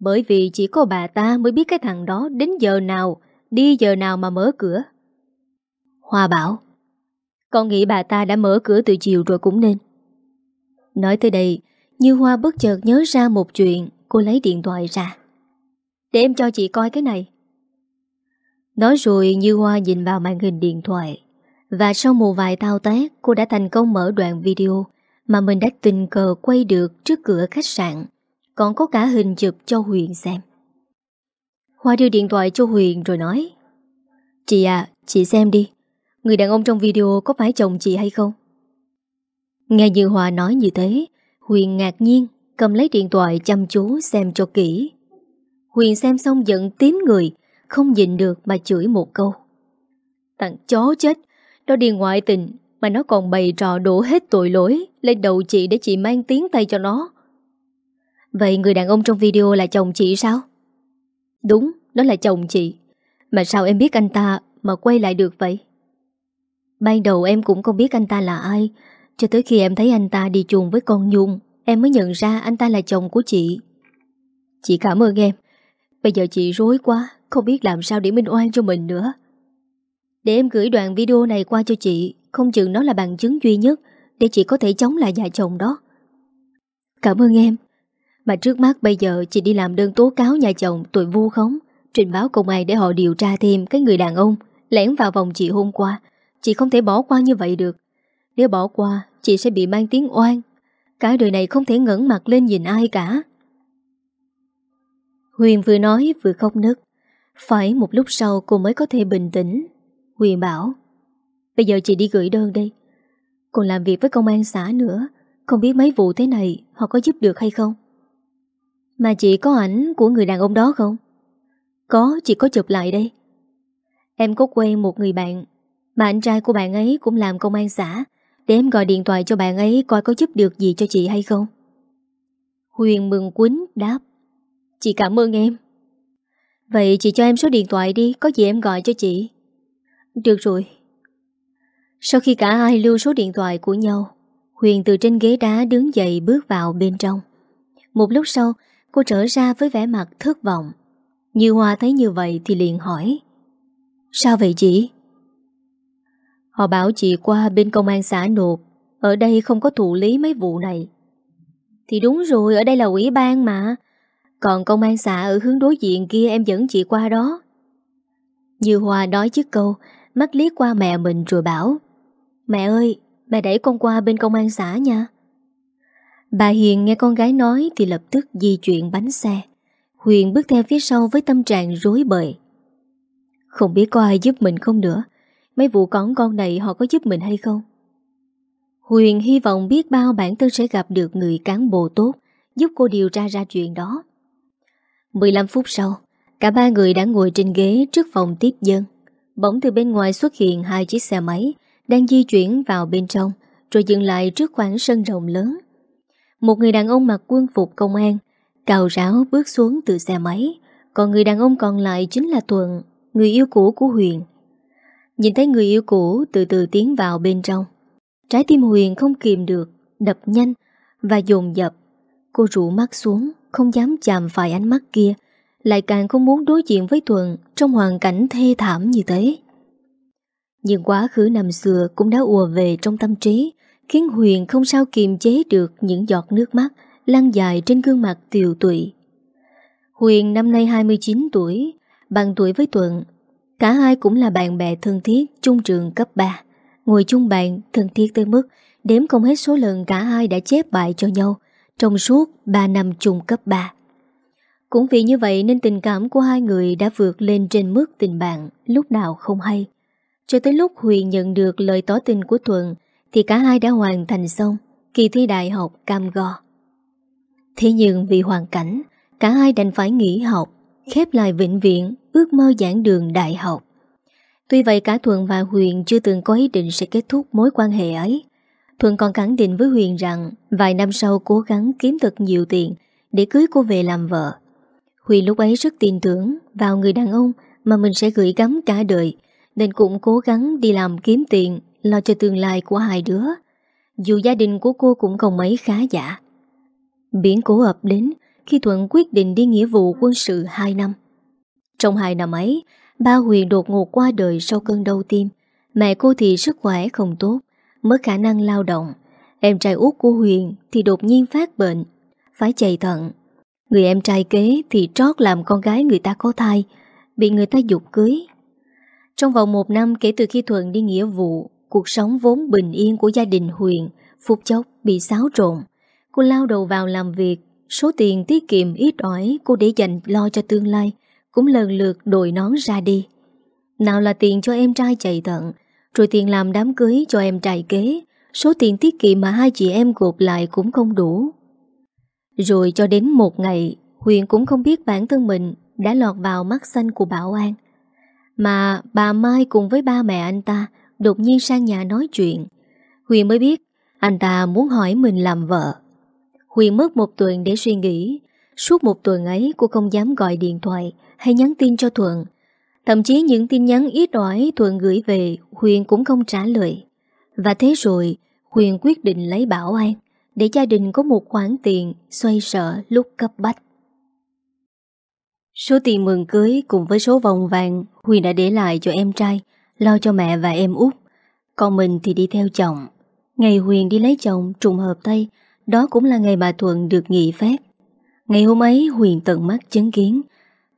S1: Bởi vì chỉ có bà ta mới biết cái thằng đó Đến giờ nào, Đi giờ nào mà mở cửa. Hoa bảo, Con nghĩ bà ta đã mở cửa từ chiều rồi cũng nên. Nói tới đây, Như Hoa bất chợt nhớ ra một chuyện Cô lấy điện thoại ra. Để em cho chị coi cái này. Nói rồi Như Hoa nhìn vào màn hình điện thoại. Và sau một vài thao tác Cô đã thành công mở đoạn video Mà mình đã tình cờ quay được Trước cửa khách sạn. Còn có cả hình chụp cho Huyền xem. Hoa đưa điện thoại cho Huyền rồi nói Chị à, chị xem đi. Người đàn ông trong video có phải chồng chị hay không? Nghe Như Hoa nói như thế Huyền ngạc nhiên. Cầm lấy điện thoại chăm chú xem cho kỹ Huyền xem xong giận tím người Không nhìn được mà chửi một câu Thằng chó chết Nó đi ngoại tình Mà nó còn bày trò đổ hết tội lỗi Lên đầu chị để chị mang tiếng tay cho nó Vậy người đàn ông trong video là chồng chị sao? Đúng, đó là chồng chị Mà sao em biết anh ta Mà quay lại được vậy? Ban đầu em cũng không biết anh ta là ai Cho tới khi em thấy anh ta đi chuồng với con Nhung Em mới nhận ra anh ta là chồng của chị. Chị cảm ơn em. Bây giờ chị rối quá, Không biết làm sao để minh oan cho mình nữa. Để em gửi đoạn video này qua cho chị, Không chừng nó là bằng chứng duy nhất Để chị có thể chống lại nhà chồng đó. Cảm ơn em. Mà trước mắt bây giờ chị đi làm đơn tố cáo nhà chồng tội vu khống, Trình báo công an để họ điều tra thêm Cái người đàn ông lẻn vào vòng chị hôm qua. Chị không thể bỏ qua như vậy được. Nếu bỏ qua, Chị sẽ bị mang tiếng oan Cả đời này không thể ngẩn mặt lên nhìn ai cả. Huyền vừa nói vừa khóc nức Phải một lúc sau cô mới có thể bình tĩnh. Huyền bảo, Bây giờ chị đi gửi đơn đây. Còn làm việc với công an xã nữa, Không biết mấy vụ thế này Họ có giúp được hay không? Mà chị có ảnh của người đàn ông đó không? Có, chị có chụp lại đây. Em có quen một người bạn, Mà anh trai của bạn ấy cũng làm công an xã để em gọi điện thoại cho bạn ấy coi có giúp được gì cho chị hay không? Huyền mừng quýnh, đáp. Chị cảm ơn em. Vậy chị cho em số điện thoại đi, Có gì em gọi cho chị. Được rồi. Sau khi cả hai lưu số điện thoại của nhau, Huyền từ trên ghế đá đứng dậy bước vào bên trong. Một lúc sau, Cô trở ra với vẻ mặt thất vọng. Như Hoa thấy như vậy thì liền hỏi, Sao vậy chị? Họ bảo chị qua bên công an xã nộp. Ở đây không có thụ lý mấy vụ này. Thì đúng rồi, Ở đây là ủy ban mà. Còn công an xã ở hướng đối diện kia Em dẫn chị qua đó. Như Hòa nói trước câu, Mắt liếc qua mẹ mình rồi bảo, Mẹ ơi, Mẹ đẩy con qua bên công an xã nha. Bà Hiền nghe con gái nói Thì lập tức di chuyển bánh xe. Huyền bước theo phía sau với tâm trạng rối bời. Không biết có ai giúp mình không nữa. Mấy vụ cón con này họ có giúp mình hay không? Huyền hy vọng biết bao bản thân sẽ gặp được người cán bộ tốt giúp cô điều tra ra chuyện đó. 15 phút sau, cả ba người đã ngồi trên ghế trước phòng tiếp dân. Bỗng từ bên ngoài xuất hiện hai chiếc xe máy đang di chuyển vào bên trong rồi dừng lại trước khoảng sân rộng lớn. Một người đàn ông mặc quân phục công an Cào ráo bước xuống từ xe máy Còn người đàn ông còn lại chính là Thuận Người yêu cũ của Huyền Nhìn thấy người yêu cũ từ từ tiến vào bên trong. Trái tim Huyền không kìm được, Đập nhanh Và dồn dập. Cô rụ mắt xuống, Không dám chạm phải ánh mắt kia, Lại càng không muốn đối diện với Thuận Trong hoàn cảnh thê thảm như thế. Nhưng quá khứ năm xưa Cũng đã ùa về trong tâm trí, Khiến Huyền không sao kiềm chế được Những giọt nước mắt Lăn dài trên gương mặt tiều tụy. Huyền năm nay 29 tuổi, Bằng tuổi với Thuận Cả hai cũng là bạn bè thân thiết Chung trường cấp 3 Ngồi chung bàn thân thiết tới mức Đếm không hết số lần cả hai đã chép bài cho nhau Trong suốt 3 năm chung cấp 3 Cũng vì như vậy nên tình cảm của hai người đã vượt lên trên mức tình bạn lúc nào không hay. Cho tới lúc Huyền nhận được lời tỏ tình của Thuận thì cả hai đã hoàn thành xong kỳ thi đại học cam go. Thế nhưng vì hoàn cảnh, cả hai đành phải nghỉ học, khép lại vĩnh viễn ước mơ giảng đường đại học. Tuy vậy, cả Thuận và Huyền chưa từng có ý định sẽ kết thúc mối quan hệ ấy. Thuận còn khẳng định với Huyền rằng vài năm sau cố gắng kiếm thật nhiều tiền để cưới cô về làm vợ. Huyền lúc ấy rất tin tưởng vào người đàn ông mà mình sẽ gửi gắm cả đời, nên cũng cố gắng đi làm kiếm tiền lo cho tương lai của hai đứa. Dù gia đình của cô cũng không mấy khá giả. Biển cố ập đến khi Thuận quyết định đi nghĩa vụ quân sự 2 năm. Trong hai năm ấy, ba Huyền đột ngột qua đời sau cơn đau tim. Mẹ cô thì sức khỏe không tốt, mất khả năng lao động. Em trai út của Huyền thì đột nhiên phát bệnh, phải chạy thận. Người em trai kế thì trót làm con gái người ta có thai, bị người ta dục cưới. Trong vòng một năm kể từ khi Thuận đi nghĩa vụ, cuộc sống vốn bình yên của gia đình Huyền phút chốc bị xáo trộn. Cô lao đầu vào làm việc, số tiền tiết kiệm ít ỏi cô để dành lo cho tương lai cũng lần lượt đổi nón ra đi. Nào là tiền cho em trai chạy thận, rồi tiền làm đám cưới cho em trai kế, số tiền tiết kiệm mà hai chị em gộp lại cũng không đủ. Rồi cho đến một ngày, Huyền cũng không biết bản thân mình đã lọt vào mắt xanh của Bảo An. Mà bà Mai cùng với ba mẹ anh ta đột nhiên sang nhà nói chuyện. Huyền mới biết anh ta muốn hỏi mình làm vợ. Huyền mất một tuần để suy nghĩ. Suốt một tuần ấy cô không dám gọi điện thoại hay nhắn tin cho Thuận. Thậm chí những tin nhắn ít ỏi Thuận gửi về Huyền cũng không trả lời. Và thế rồi Huyền quyết định lấy Bảo An để gia đình có một khoản tiền xoay sở lúc cấp bách. Số tiền mừng cưới cùng với số vòng vàng Huyền đã để lại cho em trai, lo cho mẹ và em út. Còn mình thì đi theo chồng. Ngày Huyền đi lấy chồng trùng hợp tay, đó cũng là ngày bà Thuận được nghỉ phép. Ngày hôm ấy Huyền tận mắt chứng kiến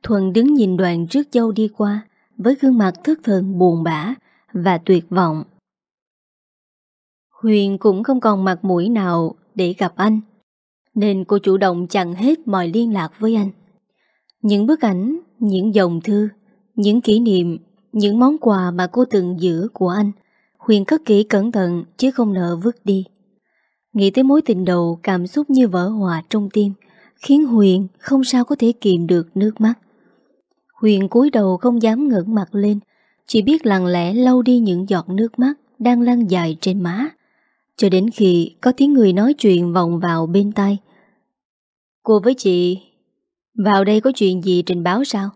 S1: thuần đứng nhìn đoàn trước dâu đi qua với gương mặt thất thần buồn bã và tuyệt vọng. Huyền cũng không còn mặt mũi nào để gặp anh, nên cô chủ động chặn hết mọi liên lạc với anh. Những bức ảnh, những dòng thư, những kỷ niệm, những món quà mà cô từng giữ của anh, Huyền cất kỹ cẩn thận chứ không nợ vứt đi. Nghĩ tới mối tình đầu cảm xúc như vỡ hòa trong tim, khiến Huyền không sao có thể kìm được nước mắt. Huyền cúi đầu không dám ngẩng mặt lên, chỉ biết lặng lẽ lau đi những giọt nước mắt đang lăn dài trên má. Cho đến khi có tiếng người nói chuyện vọng vào bên tai. Cô với chị, vào đây có chuyện gì trình báo sao?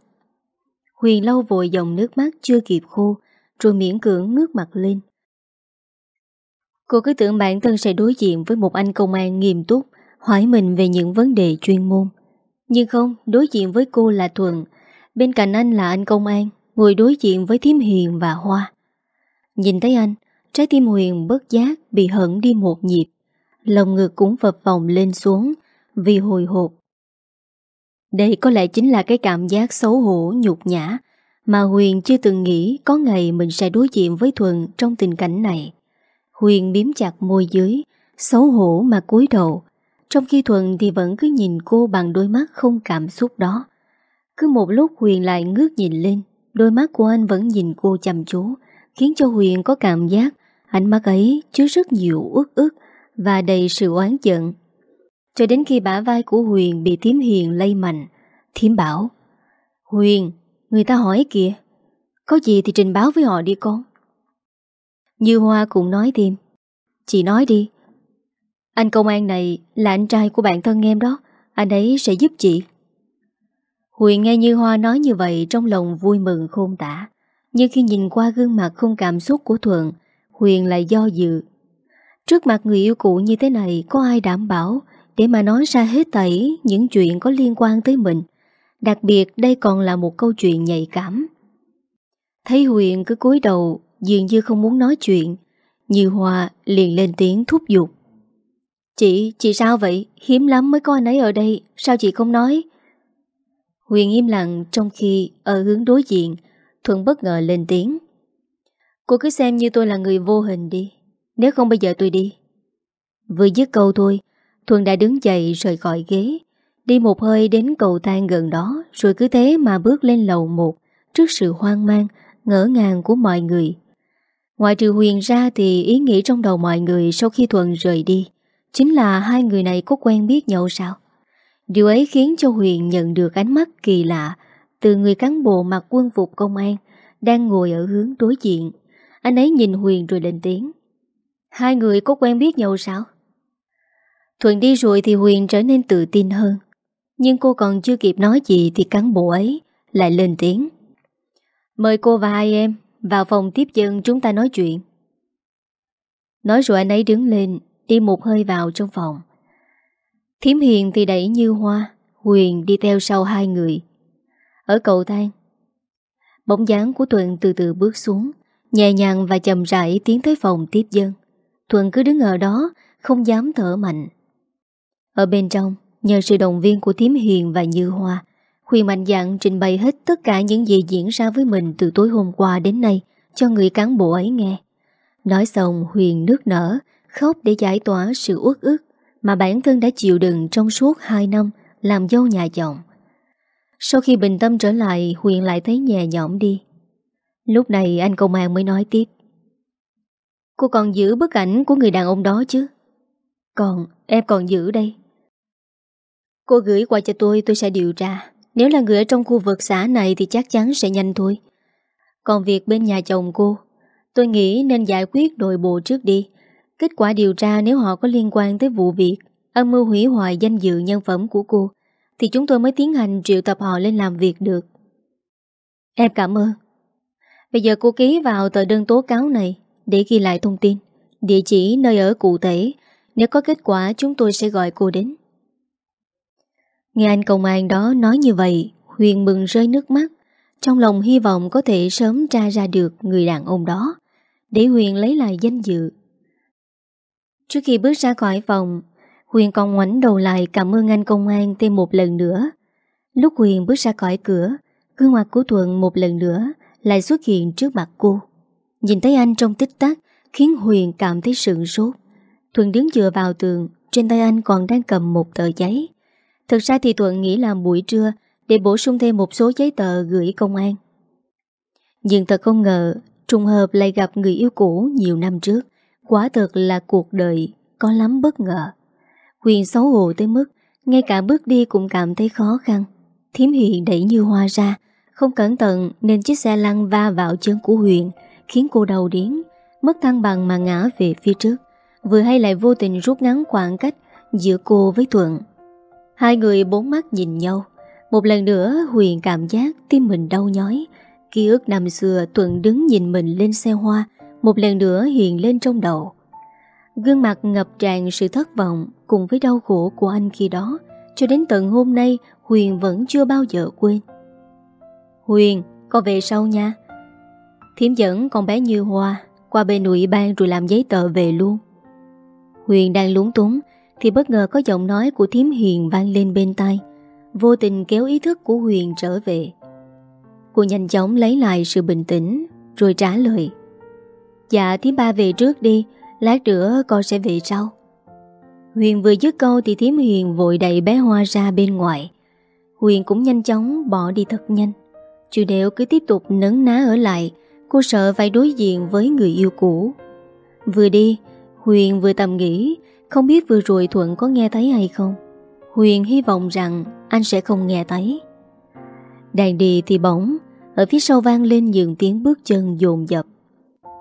S1: Huyền lau vội dòng nước mắt chưa kịp khô, rồi miễn cưỡng ngước mặt lên. Cô cứ tưởng bản thân sẽ đối diện với một anh công an nghiêm túc, hỏi mình về những vấn đề chuyên môn. Nhưng không, đối diện với cô là Thuận, Bên cạnh anh là anh công an Ngồi đối diện với Thiếm Hiền và Hoa. Nhìn thấy anh, Trái tim Huyền bất giác bị hận đi một nhịp. Lòng ngực cũng phập vòng lên xuống Vì hồi hộp. Đây có lẽ chính là cái cảm giác xấu hổ, nhục nhã Mà Huyền chưa từng nghĩ Có ngày mình sẽ đối diện với Thuận Trong tình cảnh này. Huyền biếm chặt môi dưới, Xấu hổ mà cúi đầu. Trong khi Thuận thì vẫn cứ nhìn cô bằng đôi mắt không cảm xúc đó cứ một lúc Huyền lại ngước nhìn lên Đôi mắt của anh vẫn nhìn cô chăm chú Khiến cho Huyền có cảm giác Ánh mắt ấy chứa rất nhiều ước ức Và đầy sự oán giận. Cho đến khi bả vai của Huyền Bị Thiếm Hiền lây mạnh Thiếm bảo Huyền, người ta hỏi kìa Có gì thì trình báo với họ đi con. Như Hoa cũng nói thêm Chị nói đi Anh công an này là anh trai của bạn thân em đó Anh ấy sẽ giúp chị. Huyền nghe Như Hoa nói như vậy Trong lòng vui mừng khôn tả. Nhưng khi nhìn qua gương mặt không cảm xúc của Thuận Huyền lại do dự. Trước mặt người yêu cũ như thế này Có ai đảm bảo Để mà nói ra hết tẩy Những chuyện có liên quan tới mình? Đặc biệt đây còn là một câu chuyện nhạy cảm. Thấy Huyền cứ cúi đầu Dường như không muốn nói chuyện Như Hoa liền lên tiếng thúc giục. Chị, chị sao vậy? Hiếm lắm mới có anh ấy ở đây Sao chị không nói? Huyền im lặng trong khi ở hướng đối diện, Thuận bất ngờ lên tiếng. Cô cứ xem như tôi là người vô hình đi, Nếu không bây giờ tôi đi. Vừa dứt câu thôi, Thuận đã đứng dậy rời khỏi ghế, Đi một hơi đến cầu thang gần đó, Rồi cứ thế mà bước lên lầu một Trước sự hoang mang, Ngỡ ngàng của mọi người. Ngoài trừ Huyền ra thì ý nghĩ trong đầu mọi người Sau khi Thuận rời đi, Chính là hai người này có quen biết nhau sao? Điều ấy khiến cho Huyền nhận được ánh mắt kỳ lạ Từ người cán bộ mặc quân phục công an Đang ngồi ở hướng đối diện. Anh ấy nhìn Huyền rồi lên tiếng. Hai người có quen biết nhau sao? Thuận đi rồi thì Huyền trở nên tự tin hơn. Nhưng cô còn chưa kịp nói gì Thì cán bộ ấy lại lên tiếng. Mời cô và hai em Vào phòng tiếp dân chúng ta nói chuyện. Nói rồi anh ấy đứng lên, Đi một hơi vào trong phòng. Thiếm Hiền thì đẩy như hoa Huyền đi theo sau hai người. Ở cầu thang Bóng dáng của Thuận từ từ bước xuống Nhẹ nhàng và chậm rãi tiến tới phòng tiếp dân. Thuận cứ đứng ở đó Không dám thở mạnh. Ở bên trong Nhờ sự động viên của Thiếm Hiền và Như Hoa Huyền mạnh dạn trình bày hết tất cả những gì diễn ra với mình từ tối hôm qua đến nay cho người cán bộ ấy nghe. Nói xong Huyền nước nở, khóc để giải tỏa sự uất ức mà bản thân đã chịu đựng trong suốt 2 năm làm dâu nhà chồng. Sau khi bình tâm trở lại, Huyền lại thấy nhẹ nhõm đi. Lúc này anh công an mới nói tiếp. Cô còn giữ bức ảnh của người đàn ông đó chứ? Còn, em còn giữ đây. Cô gửi qua cho tôi, tôi sẽ điều tra. Nếu là người ở trong khu vực xã này thì chắc chắn sẽ nhanh thôi. Còn việc bên nhà chồng cô, tôi nghĩ nên giải quyết nội bộ trước đi. Kết quả điều tra nếu họ có liên quan tới vụ việc âm mưu hủy hoại danh dự nhân phẩm của cô thì chúng tôi mới tiến hành triệu tập họ lên làm việc được. Em cảm ơn. Bây giờ cô ký vào tờ đơn tố cáo này để ghi lại thông tin, địa chỉ nơi ở cụ thể. Nếu có kết quả chúng tôi sẽ gọi cô đến. Nghe anh công an đó nói như vậy, Huyền mừng rơi nước mắt. Trong lòng hy vọng có thể sớm tra ra được người đàn ông đó, để Huyền lấy lại danh dự Trước khi bước ra khỏi phòng, Huyền còn ngoảnh đầu lại cảm ơn anh công an thêm một lần nữa. Lúc Huyền bước ra khỏi cửa, Gương mặt của Thuận một lần nữa Lại xuất hiện trước mặt cô. Nhìn thấy anh trong tích tắc, Khiến Huyền cảm thấy sượng sốt. Thuận đứng dựa vào tường, Trên tay anh còn đang cầm một tờ giấy. Thực ra thì Thuận nghĩ làm buổi trưa Để bổ sung thêm một số giấy tờ gửi công an. Nhưng thật không ngờ, Trùng hợp lại gặp người yêu cũ nhiều năm trước. Quả thật là cuộc đời có lắm bất ngờ. Huyền xấu hổ tới mức ngay cả bước đi cũng cảm thấy khó khăn. Thiếm Huyền đẩy như hoa ra, không cẩn thận nên chiếc xe lăn va vào chân của Huyền, khiến cô đầu điến, mất thăng bằng mà ngã về phía trước. Vừa hay lại vô tình rút ngắn khoảng cách giữa cô với Thuận. Hai người bốn mắt nhìn nhau. Một lần nữa Huyền cảm giác tim mình đau nhói. Ký ức năm xưa Thuận đứng nhìn mình lên xe hoa, một lần nữa hiện lên trong đầu. Gương mặt ngập tràn sự thất vọng cùng với đau khổ của anh khi đó, cho đến tận hôm nay Huyền vẫn chưa bao giờ quên. Huyền, con về sau nha. Thiếm dẫn con bé Như Hoa qua bên nội ban rồi làm giấy tờ về luôn. Huyền đang lúng túng thì bất ngờ có giọng nói của Thiếm Hiền vang lên bên tai, vô tình kéo ý thức của Huyền trở về. Cô nhanh chóng lấy lại sự bình tĩnh rồi trả lời. Dạ thím ba về trước đi, Lát nữa con sẽ về sau. Huyền vừa dứt câu thì thím Huyền vội đẩy bé Hoa ra bên ngoài. Huyền cũng nhanh chóng bỏ đi thật nhanh. Chứ đều cứ tiếp tục nấn ná ở lại, Cô sợ phải đối diện với người yêu cũ. Vừa đi, Huyền vừa tầm nghĩ, Không biết vừa rồi Thuận có nghe thấy hay không. Huyền hy vọng rằng Anh sẽ không nghe thấy. Đang đi thì bỗng, Ở phía sau vang lên những tiếng bước chân dồn dập.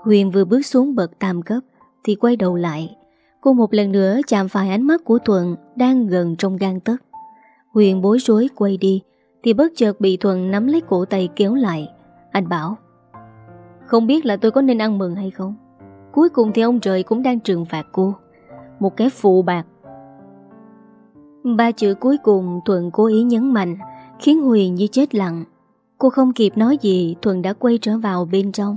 S1: Huyền vừa bước xuống bậc tam cấp Thì quay đầu lại. Cô một lần nữa chạm phải ánh mắt của Thuận Đang gần trong gan tấc. Huyền bối rối quay đi Thì bất chợt bị Thuận nắm lấy cổ tay kéo lại. Anh bảo, Không biết là tôi có nên ăn mừng hay không? Cuối cùng thì ông trời cũng đang trừng phạt cô. Một cái phụ bạc. Ba chữ cuối cùng Thuận cố ý nhấn mạnh Khiến Huyền như chết lặng. Cô không kịp nói gì, Thuận đã quay trở vào bên trong.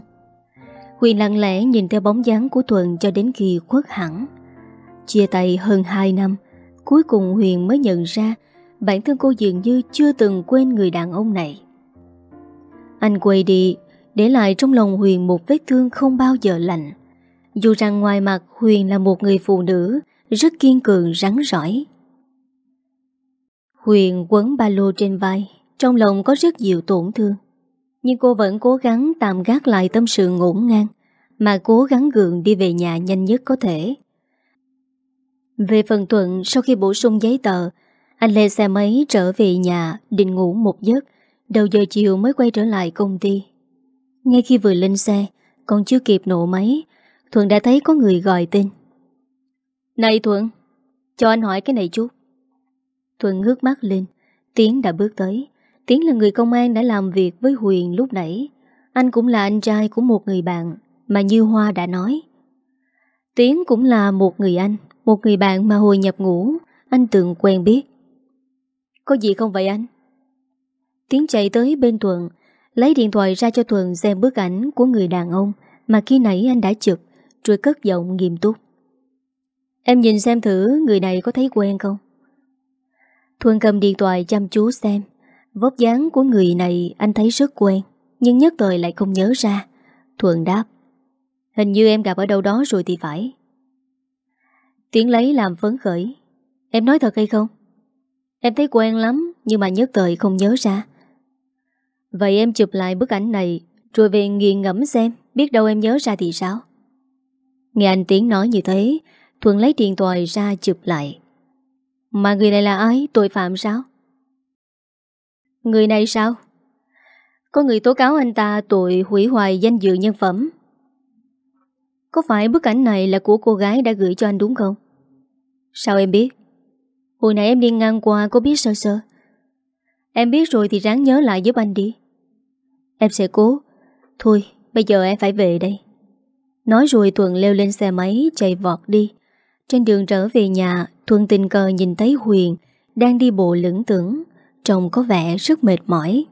S1: Huyền lặng lẽ nhìn theo bóng dáng của Thuận Cho đến khi khuất hẳn. Chia tay hơn 2 năm, Cuối cùng Huyền mới nhận ra Bản thân cô dường như chưa từng quên người đàn ông này. Anh quay đi, Để lại trong lòng Huyền một vết thương không bao giờ lạnh Dù rằng ngoài mặt Huyền là một người phụ nữ, Rất kiên cường, rắn rỏi. Huyền quấn ba lô trên vai, Trong lòng có rất nhiều tổn thương. Nhưng cô vẫn cố gắng tạm gác lại tâm sự ngổn ngang Mà cố gắng gượng đi về nhà nhanh nhất có thể. Về phần Tuận Sau khi bổ sung giấy tờ Anh lên xe máy trở về nhà Định ngủ một giấc. Đầu giờ chiều mới quay trở lại công ty. Ngay khi vừa lên xe Còn chưa kịp nổ máy Thuận đã thấy có người gọi tên. Này Thuận Cho anh hỏi cái này chút. Thuận ngước mắt lên Tiến đã bước tới Tiến là người công an đã làm việc với Huyền lúc nãy. Anh cũng là anh trai của một người bạn, Mà Như Hoa đã nói. Tiến cũng là một người anh, Một người bạn mà hồi nhập ngũ. Anh từng quen biết. Có gì không vậy anh? Tiến chạy tới bên Thuận, Lấy điện thoại ra cho Thuận xem bức ảnh Của người đàn ông Mà khi nãy anh đã chụp, Rồi cất giọng nghiêm túc. Em nhìn xem thử người này có thấy quen không? Thuần cầm điện thoại chăm chú xem. Vóc dáng của người này anh thấy rất quen, Nhưng nhất thời lại không nhớ ra thuận đáp, Hình như em gặp ở đâu đó rồi thì phải Tiến lấy làm phấn khởi, Em nói thật hay không? Em thấy quen lắm, Nhưng mà nhất thời không nhớ ra Vậy em chụp lại bức ảnh này, Rồi về nghiền ngẫm xem, Biết đâu em nhớ ra thì sao Nghe anh Tiến nói như thế, Thuận lấy điện thoại ra chụp lại mà người này là ai? Tội phạm sao? Người này sao? Có người tố cáo anh ta tội hủy hoại danh dự nhân phẩm. Có phải bức ảnh này là của cô gái đã gửi cho anh đúng không? Sao em biết? Hồi nãy em đi ngang qua có biết sơ sơ. Em biết rồi thì ráng nhớ lại giúp anh đi. Em sẽ cố. Thôi, bây giờ em phải về đây. Nói rồi Thuận leo lên xe máy chạy vọt đi. Trên đường trở về nhà Thuận tình cờ nhìn thấy Huyền Đang đi bộ lưỡng tưởng Trông có vẻ rất mệt mỏi.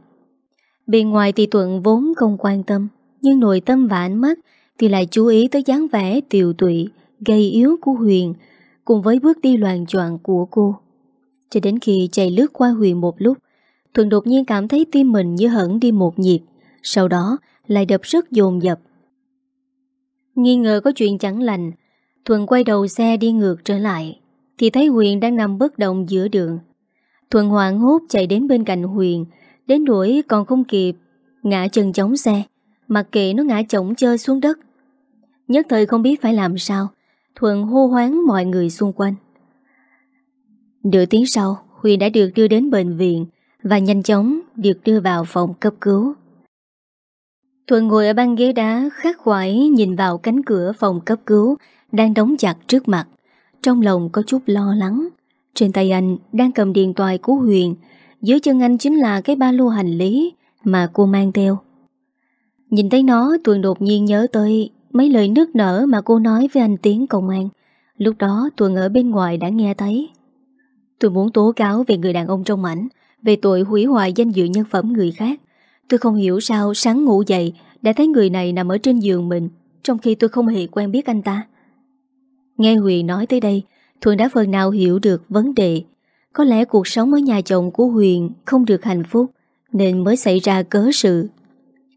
S1: Bên ngoài thì Thuận vốn không quan tâm, Nhưng nội tâm và ánh mắt Thì lại chú ý tới dáng vẻ tiều tụy Gây yếu của Huyền Cùng với bước đi loàn choạng của cô. Cho đến khi chạy lướt qua Huyền một lúc, Thuận đột nhiên cảm thấy tim mình như hẳn đi một nhịp, Sau đó lại đập rất dồn dập. Nghi ngờ có chuyện chẳng lành, Thuận quay đầu xe đi ngược trở lại, Thì thấy Huyền đang nằm bất động giữa đường. Thuận hoảng hốt chạy đến bên cạnh Huyền. Đến đuổi còn không kịp, Ngã chân chống xe. Mặc kệ nó ngã chổng chơi xuống đất. Nhất thời không biết phải làm sao. Thuận hô hoáng mọi người xung quanh. Nửa tiếng sau, Huyền đã được đưa đến bệnh viện Và nhanh chóng được đưa vào phòng cấp cứu. Thuận ngồi ở băng ghế đá, khắc khoải nhìn vào cánh cửa phòng cấp cứu đang đóng chặt trước mặt. Trong lòng có chút lo lắng. Trên tay anh đang cầm điện thoại của Huyền, dưới chân anh chính là cái ba lô hành lý mà cô mang theo. Nhìn thấy nó, Tường đột nhiên nhớ tới mấy lời nước nở mà cô nói với anh Tiến công an. Lúc đó Tường ở bên ngoài đã nghe thấy. Tôi muốn tố cáo về người đàn ông trong ảnh, về tội hủy hoại danh dự nhân phẩm người khác. Tôi không hiểu sao sáng ngủ dậy đã thấy người này nằm ở trên giường mình, trong khi tôi không hề quen biết anh ta. Nghe Huyền nói tới đây Thuận đã phần nào hiểu được vấn đề. Có lẽ cuộc sống ở nhà chồng của Huyền Không được hạnh phúc, Nên mới xảy ra cớ sự.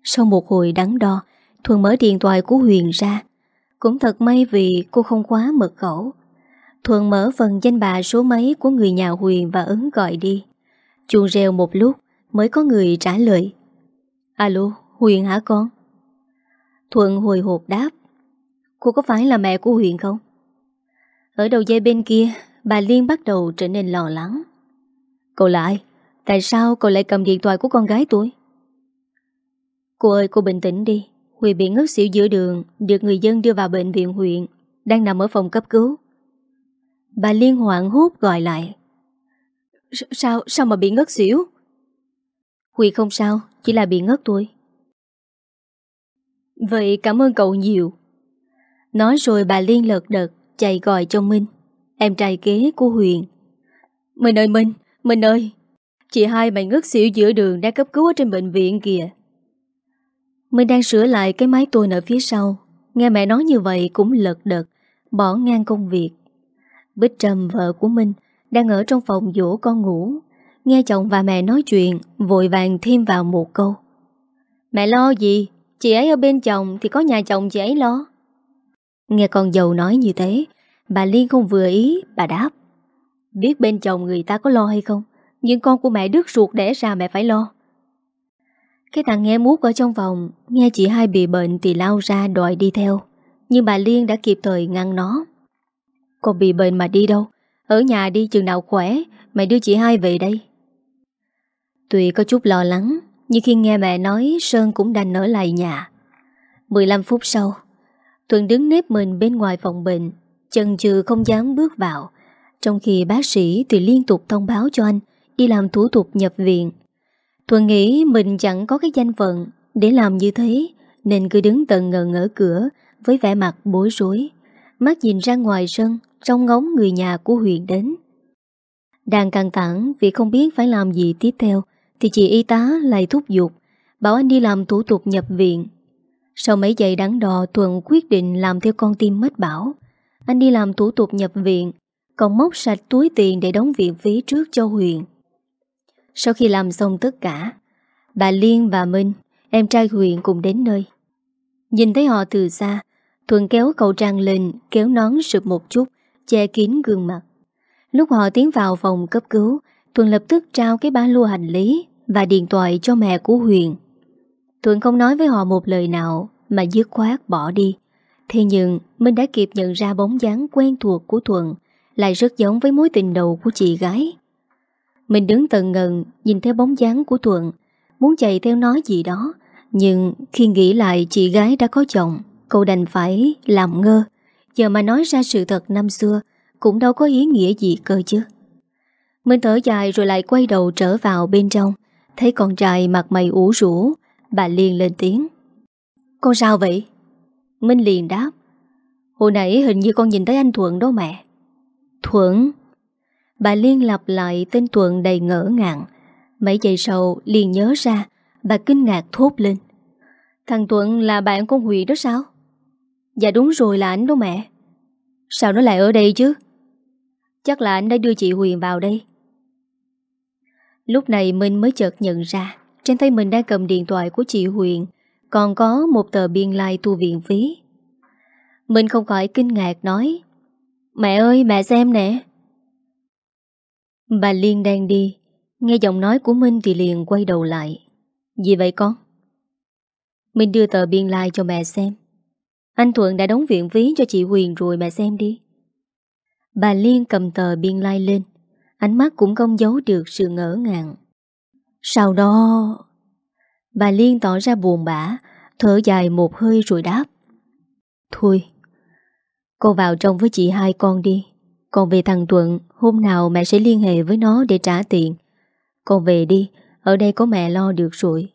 S1: Sau một hồi đắn đo, Thuận mở điện thoại của Huyền ra. Cũng thật may vì cô không khóa mật khẩu. Thuận mở phần danh bạ số máy Của người nhà Huyền và ấn gọi đi. Chuông reo một lúc, Mới có người trả lời. Alo, Huyền hả con? Thuận hồi hộp đáp. Cô có phải là mẹ của Huyền không? Ở đầu dây bên kia Bà Liên bắt đầu trở nên lo lắng Cậu là ai? Tại sao cậu lại cầm điện thoại của con gái tôi? Cô ơi cô bình tĩnh đi Huy bị ngất xỉu giữa đường Được người dân đưa vào bệnh viện huyện Đang nằm ở phòng cấp cứu Bà Liên hoảng hốt gọi lại Sao, sao mà bị ngất xỉu? Huy không sao, chỉ là bị ngất thôi. Vậy cảm ơn cậu nhiều. Nói rồi bà Liên lật đật, chạy gọi cho Minh. Em trai kế của Huyền. Minh ơi Minh, Minh ơi, chị hai mày ngất xỉu giữa đường đang cấp cứu ở trên bệnh viện kìa. Minh đang sửa lại cái máy tuôn ở phía sau. Nghe mẹ nói như vậy cũng lật đật, bỏ ngang công việc. Bích Trâm vợ của Minh đang ở trong phòng dỗ con ngủ. Nghe chồng và mẹ nói chuyện, vội vàng thêm vào một câu. Mẹ lo gì? Chị ấy ở bên chồng thì có nhà chồng chị ấy lo. Nghe con dâu nói như thế, bà Liên không vừa ý, bà đáp. Biết bên chồng người ta có lo hay không, nhưng con của mẹ đứt ruột đẻ ra mẹ phải lo. Cái thằng nghe mút ở trong phòng, nghe chị hai bị bệnh thì lao ra đòi đi theo. Nhưng bà Liên đã kịp thời ngăn nó. Con bị bệnh mà đi đâu? Ở nhà đi chừng nào khỏe, mày đưa chị hai về đây. Tuy có chút lo lắng, nhưng khi nghe mẹ nói Sơn cũng đành ở lại nhà. 15 phút sau, Thuận đứng nếp mình bên ngoài phòng bệnh, chần chừ không dám bước vào. Trong khi bác sĩ thì liên tục thông báo cho anh đi làm thủ tục nhập viện. Thuận nghĩ mình chẳng có cái danh phận để làm như thế, nên cứ đứng tận ngần ở cửa với vẻ mặt bối rối. Mắt nhìn ra ngoài sân, trong ngóng người nhà của Huyền đến. Đang căng thẳng vì không biết phải làm gì tiếp theo, thì chị y tá lại thúc giục, bảo anh đi làm thủ tục nhập viện. Sau mấy giây đắn đo Thuận quyết định làm theo con tim mất bảo. Anh đi làm thủ tục nhập viện, còn móc sạch túi tiền để đóng viện phí trước cho Huyền. Sau khi làm xong tất cả, bà Liên và Minh, em trai Huyền cùng đến nơi. Nhìn thấy họ từ xa, Thuận kéo cậu trang lên, kéo nón sụp một chút, che kín gương mặt. Lúc họ tiến vào phòng cấp cứu, Thuận lập tức trao cái ba lô hành lý và điện thoại cho mẹ của Huyền. Thuận không nói với họ một lời nào, mà dứt khoát bỏ đi. Thế nhưng Minh đã kịp nhận ra bóng dáng quen thuộc của Thuận, lại rất giống với mối tình đầu của chị gái. Mình đứng tận ngần, nhìn theo bóng dáng của Thuận, muốn chạy theo nói gì đó, nhưng khi nghĩ lại chị gái đã có chồng, cậu đành phải làm ngơ giờ mà nói ra sự thật năm xưa, cũng đâu có ý nghĩa gì cơ chứ. Mình thở dài rồi lại quay đầu trở vào bên trong, thấy con trai mặt mày ủ rũ bà liền lên tiếng. Con sao vậy? Minh liền đáp. Hồi nãy hình như con nhìn thấy anh Thuận đó mẹ. Thuận? Bà Liên lặp lại tên Thuận đầy ngỡ ngàng. Mấy giây sau liền nhớ ra, bà kinh ngạc thốt lên. Thằng Thuận là bạn con Huy đó sao? Dạ đúng rồi là anh đó mẹ. Sao nó lại ở đây chứ? Chắc là anh đã đưa chị Huyền vào đây. Lúc này Minh mới chợt nhận ra trên tay mình đang cầm điện thoại của chị Huyền. Còn có một tờ biên lai like thu viện phí. Mình không khỏi kinh ngạc nói, Mẹ ơi, mẹ xem nè. Bà Liên đang đi. Nghe giọng nói của Minh thì liền quay đầu lại. Gì vậy con? Minh đưa tờ biên lai like cho mẹ xem. Anh Thuận đã đóng viện phí cho chị Huyền rồi, mẹ xem đi. Bà Liên cầm tờ biên lai like lên. Ánh mắt cũng không giấu được sự ngỡ ngàng sau đó... Bà Liên tỏ ra buồn bã, thở dài một hơi rồi đáp. Thôi, con vào trong với chị hai con đi. Còn về thằng Thuận, hôm nào mẹ sẽ liên hệ với nó để trả tiền. Con về đi, ở đây có mẹ lo được rồi.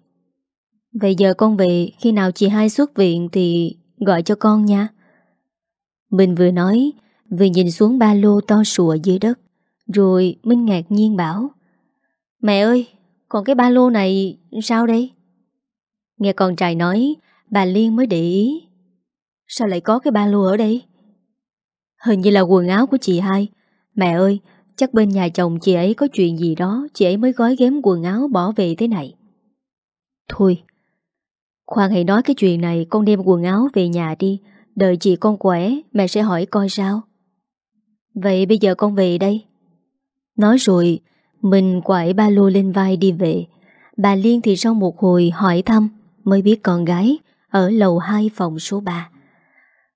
S1: Vậy giờ con về, khi nào chị hai xuất viện thì gọi cho con nha. Mình vừa nói, vừa nhìn xuống ba lô to sùa dưới đất. Rồi Minh ngạc nhiên bảo Mẹ ơi, còn cái ba lô này sao đây? Nghe con trai nói, bà Liên mới để ý. Sao lại có cái ba lô ở đây? Hình như là quần áo của chị hai. Mẹ ơi, chắc bên nhà chồng chị ấy có chuyện gì đó, chị ấy mới gói ghém quần áo bỏ về thế này. Thôi, khoan hãy nói cái chuyện này con đem quần áo về nhà đi, đợi chị con khỏe, mẹ sẽ hỏi coi sao. Vậy bây giờ con về đây. Nói rồi, mình quải ba lô lên vai đi về. Bà Liên thì sau một hồi hỏi thăm, Mới biết con gái Ở lầu 2 phòng số 3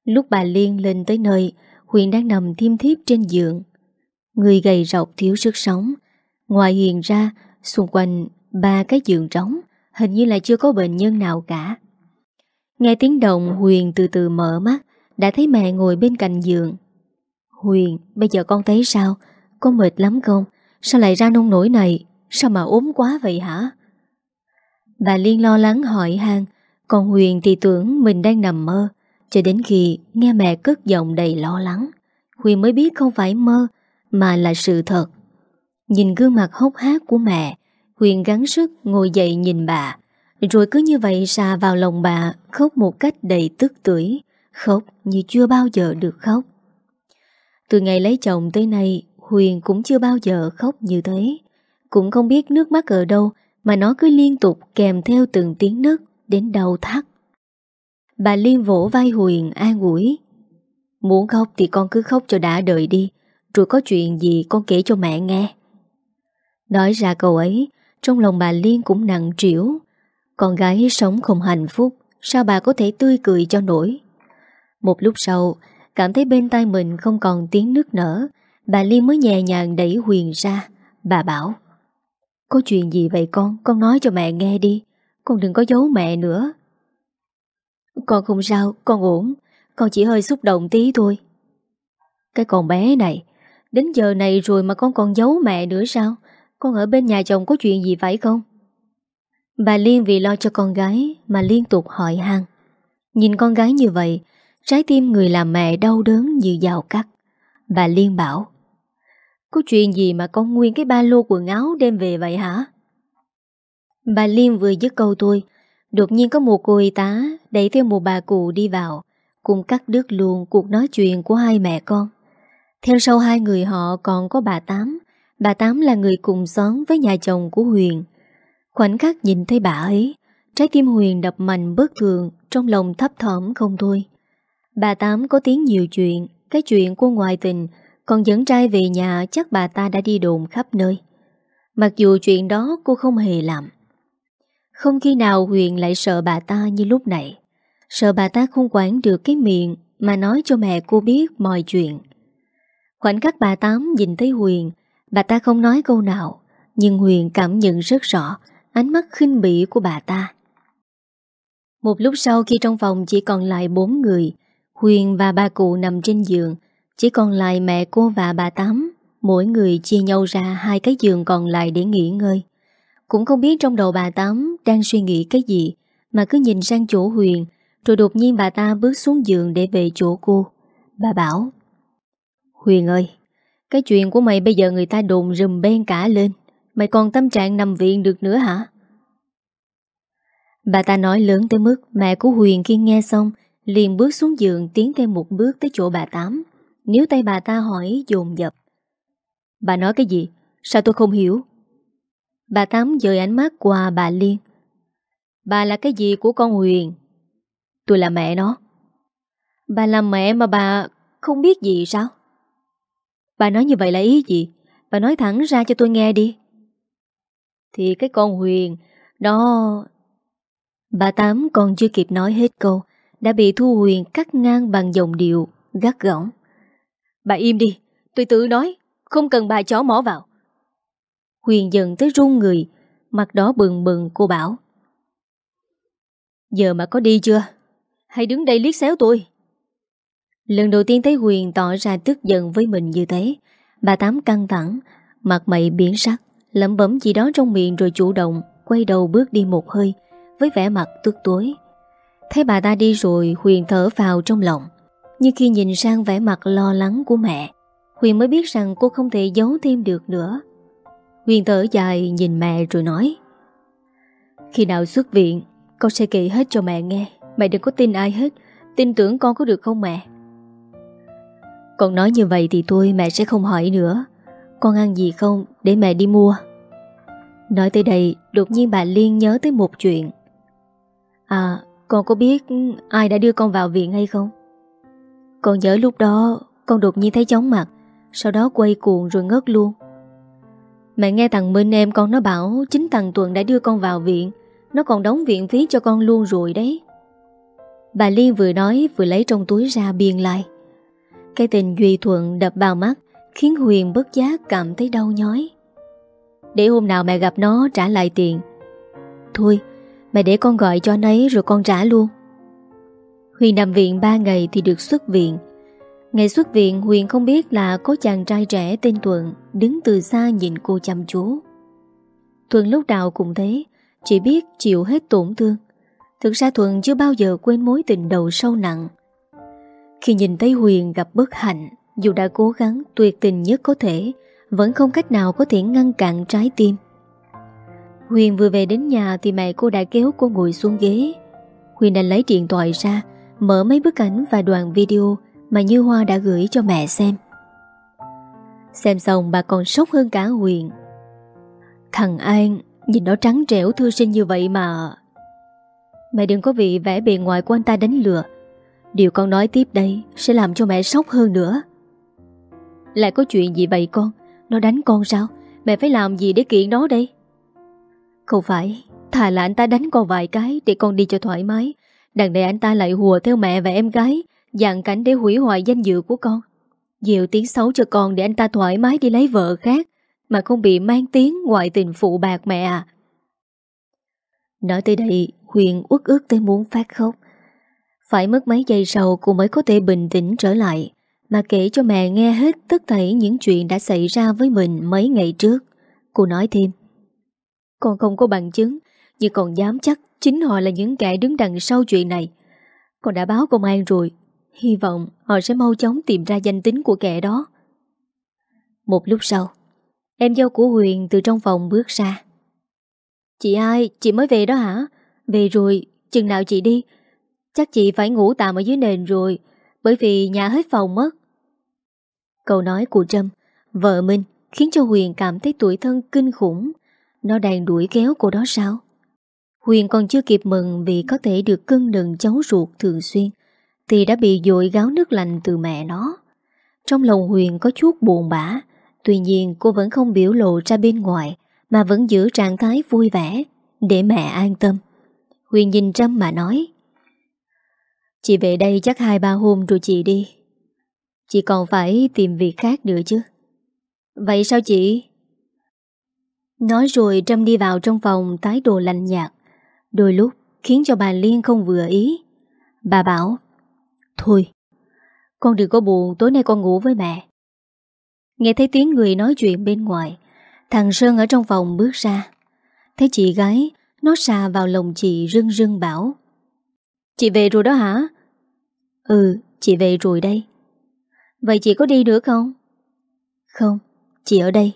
S1: Lúc bà Liên lên tới nơi, Huyền đang nằm thiêm thiếp trên giường. Người gầy rọc thiếu sức sống. Ngoài hiện ra, Xung quanh ba cái giường trống, Hình như là chưa có bệnh nhân nào cả. Nghe tiếng động, Huyền từ từ mở mắt, Đã thấy mẹ ngồi bên cạnh giường. Huyền, Bây giờ con thấy sao? Có mệt lắm không? Sao lại ra nông nổi này? Sao mà ốm quá vậy hả? Bà Liên lo lắng hỏi han, Còn Huyền thì tưởng mình đang nằm mơ. Cho đến khi nghe mẹ cất giọng đầy lo lắng, Huyền mới biết không phải mơ, Mà là sự thật. Nhìn gương mặt hốc hác của mẹ, Huyền gắng sức ngồi dậy nhìn bà. Rồi cứ như vậy xà vào lòng bà, Khóc một cách đầy tức tưởi. Khóc như chưa bao giờ được khóc. Từ ngày lấy chồng tới nay Huyền cũng chưa bao giờ khóc như thế. Cũng không biết nước mắt ở đâu Mà nó cứ liên tục kèm theo từng tiếng nấc Đến đau thắt. Bà Liên vỗ vai Huyền an ủi, Muốn khóc thì con cứ khóc cho đã đợi đi, Rồi có chuyện gì con kể cho mẹ nghe. Nói ra câu ấy, Trong lòng bà Liên cũng nặng trĩu. Con gái sống không hạnh phúc, Sao bà có thể tươi cười cho nổi? Một lúc sau, Cảm thấy bên tay mình không còn tiếng nước nở Bà Liên mới nhẹ nhàng đẩy Huyền ra. Bà bảo, Có chuyện gì vậy con? Con nói cho mẹ nghe đi. Con đừng có giấu mẹ nữa. Con không sao, Con ổn. Con chỉ hơi xúc động tí thôi. Cái con bé này, Đến giờ này rồi mà con còn giấu mẹ nữa sao? Con ở bên nhà chồng có chuyện gì phải không? Bà Liên vì lo cho con gái Mà liên tục hỏi han. Nhìn con gái như vậy, Trái tim người làm mẹ đau đớn như dao cắt. Bà Liên bảo có chuyện gì mà con nguyên cái ba lô quần áo đem về vậy hả? Bà Liêm vừa dứt câu tôi Đột nhiên có một cô y tá Đẩy theo một bà cụ đi vào, Cùng cắt đứt luôn cuộc nói chuyện của hai mẹ con. Theo sau hai người họ còn có bà Tám. Bà Tám là người cùng xóm với nhà chồng của Huyền. Khoảnh khắc nhìn thấy bà ấy, Trái tim Huyền đập mạnh bất thường, Trong lòng thấp thỏm không thôi. Bà Tám có tiếng nhiều chuyện, Cái chuyện của ngoại tình còn dẫn trai về nhà, chắc bà ta đã đi đồn khắp nơi. Mặc dù chuyện đó cô không hề làm. Không khi nào Huyền lại sợ bà ta như lúc này. Sợ bà ta không quản được cái miệng Mà nói cho mẹ cô biết mọi chuyện. Khoảnh khắc bà Tám nhìn thấy Huyền, Bà ta không nói câu nào, Nhưng Huyền cảm nhận rất rõ Ánh mắt khinh bỉ của bà ta. Một lúc sau khi trong phòng chỉ còn lại bốn người, Huyền và bà cụ nằm trên giường chỉ còn lại mẹ cô và bà Tám, Mỗi người chia nhau ra hai cái giường còn lại để nghỉ ngơi. Cũng không biết trong đầu bà Tám đang suy nghĩ cái gì, Mà cứ nhìn sang chỗ Huyền, Rồi đột nhiên bà ta bước xuống giường để về chỗ cô. Bà bảo, Huyền ơi, Cái chuyện của mày bây giờ người ta đồn rùm bên cả lên, Mày còn tâm trạng nằm viện được nữa hả? Bà ta nói lớn tới mức mẹ của Huyền khi nghe xong liền bước xuống giường tiến thêm một bước tới chỗ bà Tám nếu tay bà ta hỏi dồn dập Bà nói cái gì? Sao tôi không hiểu? Bà Tám dời ánh mắt qua bà Liên Bà là cái gì của con Huyền? Tôi là mẹ nó Bà là mẹ mà bà không biết gì sao? Bà nói như vậy là ý gì? Bà nói thẳng ra cho tôi nghe đi Thì cái con Huyền Nó... Bà Tám còn chưa kịp nói hết câu, Đã bị Thu Huyền cắt ngang bằng dòng điệu Gắt gỏng Bà im đi, tôi tự nói, không cần bà chó mỏ vào. Huyền dần tới run người, mặt đó bừng bừng cô bảo. Giờ mà có đi chưa? Hay đứng đây liếc xéo tôi? Lần đầu tiên thấy Huyền tỏ ra tức giận với mình như thế, bà Tám căng thẳng, mặt mày biến sắc, lẩm bẩm gì đó trong miệng rồi chủ động, quay đầu bước đi một hơi, với vẻ mặt tức tối. Thấy bà ta đi rồi, Huyền thở vào trong lòng. Nhưng khi nhìn sang vẻ mặt lo lắng của mẹ, Huyền mới biết rằng cô không thể giấu thêm được nữa. Huyền thở dài nhìn mẹ rồi nói, Khi nào xuất viện, Con sẽ kể hết cho mẹ nghe. Mẹ đừng có tin ai hết. Tin tưởng con có được không mẹ? Con nói như vậy thì tôi mẹ sẽ không hỏi nữa. Con ăn gì không? Để mẹ đi mua. Nói tới đây, Đột nhiên bà Liên nhớ tới một chuyện. À con có biết ai đã đưa con vào viện hay không? Con nhớ lúc đó, Con đột nhiên thấy chóng mặt, Sau đó quay cuồng rồi ngất luôn. Mẹ nghe thằng Minh em con nó bảo Chính thằng Tuần đã đưa con vào viện, Nó còn đóng viện phí cho con luôn rồi đấy. Bà Liên vừa nói Vừa lấy trong túi ra biên lại Cái tình Duy Thuận đập vào mắt, Khiến Huyền bất giác cảm thấy đau nhói. Để hôm nào mẹ gặp nó trả lại tiền. Thôi, Mẹ để con gọi cho anh ấy rồi con trả luôn. Huyền nằm viện 3 ngày thì được xuất viện Ngày xuất viện Huyền không biết là có chàng trai trẻ tên Thuận đứng từ xa nhìn cô chăm chú. Thuận lúc nào cũng thế, chỉ biết chịu hết tổn thương. Thực ra Thuận chưa bao giờ quên mối tình đầu sâu nặng. Khi nhìn thấy Huyền gặp bất hạnh, dù đã cố gắng tuyệt tình nhất có thể, vẫn không cách nào có thể ngăn cản trái tim. Huyền vừa về đến nhà thì mẹ cô đã kéo cô ngồi xuống ghế. Huyền đã lấy điện thoại ra, mở mấy bức ảnh và đoạn video mà Như Hoa đã gửi cho mẹ xem. Xem xong bà còn sốc hơn cả Huyền. Thằng An, nhìn nó trắng trẻo thư sinh như vậy mà... Mẹ đừng có bị vẻ bề ngoài của anh ta đánh lừa. Điều con nói tiếp đây sẽ làm cho mẹ sốc hơn nữa. Lại có chuyện gì vậy con? Nó đánh con sao? Mẹ phải làm gì để kiện nó đây? Không phải, thà là anh ta đánh con vài cái để con đi cho thoải mái. Đằng này anh ta lại hùa theo mẹ và em gái, dàn cảnh để hủy hoại danh dự của con. diệu tiếng xấu cho con để anh ta thoải mái đi lấy vợ khác, mà không bị mang tiếng ngoại tình phụ bạc mẹ à. Nói tới đây, Huyền uất ước tới muốn phát khóc. Phải mất mấy giây sau cô mới có thể bình tĩnh trở lại, mà kể cho mẹ nghe hết tất thảy những chuyện đã xảy ra với mình mấy ngày trước. Cô nói thêm. Con không có bằng chứng nhưng còn dám chắc chính họ là những kẻ đứng đằng sau chuyện này. Con đã báo công an rồi. Hy vọng họ sẽ mau chóng tìm ra danh tính của kẻ đó. Một lúc sau Em dâu của Huyền từ trong phòng bước ra. Chị ai? Chị mới về đó hả? Về rồi, chừng nào chị đi? Chắc chị phải ngủ tạm ở dưới nền rồi Bởi vì nhà hết phòng mất. Câu nói của Trâm Vợ Minh khiến cho Huyền cảm thấy tuổi thân kinh khủng. Nó đang đuổi kéo cô đó sao? Huyền còn chưa kịp mừng Vì có thể được cưng đừng cháu ruột thường xuyên, Thì đã bị dội gáo nước lạnh từ mẹ nó. Trong lòng Huyền có chút buồn bã, Tuy nhiên cô vẫn không biểu lộ ra bên ngoài, Mà vẫn giữ trạng thái vui vẻ Để mẹ an tâm. Huyền nhìn Trâm mà nói, Chị về đây chắc hai ba hôm rồi chị đi. Chị còn phải tìm việc khác nữa chứ. Vậy sao chị? Nói rồi Trâm đi vào trong phòng tái đồ lạnh nhạt. Đôi lúc khiến cho bà Liên không vừa ý. Bà bảo Thôi Con đừng có buồn tối nay con ngủ với mẹ. Nghe thấy tiếng người nói chuyện bên ngoài Thằng Sơn ở trong phòng bước ra. Thấy chị gái Nó xà vào lòng chị rưng rưng bảo Chị về rồi đó hả? Ừ, chị về rồi đây. Vậy chị có đi nữa không? Không, chị ở đây.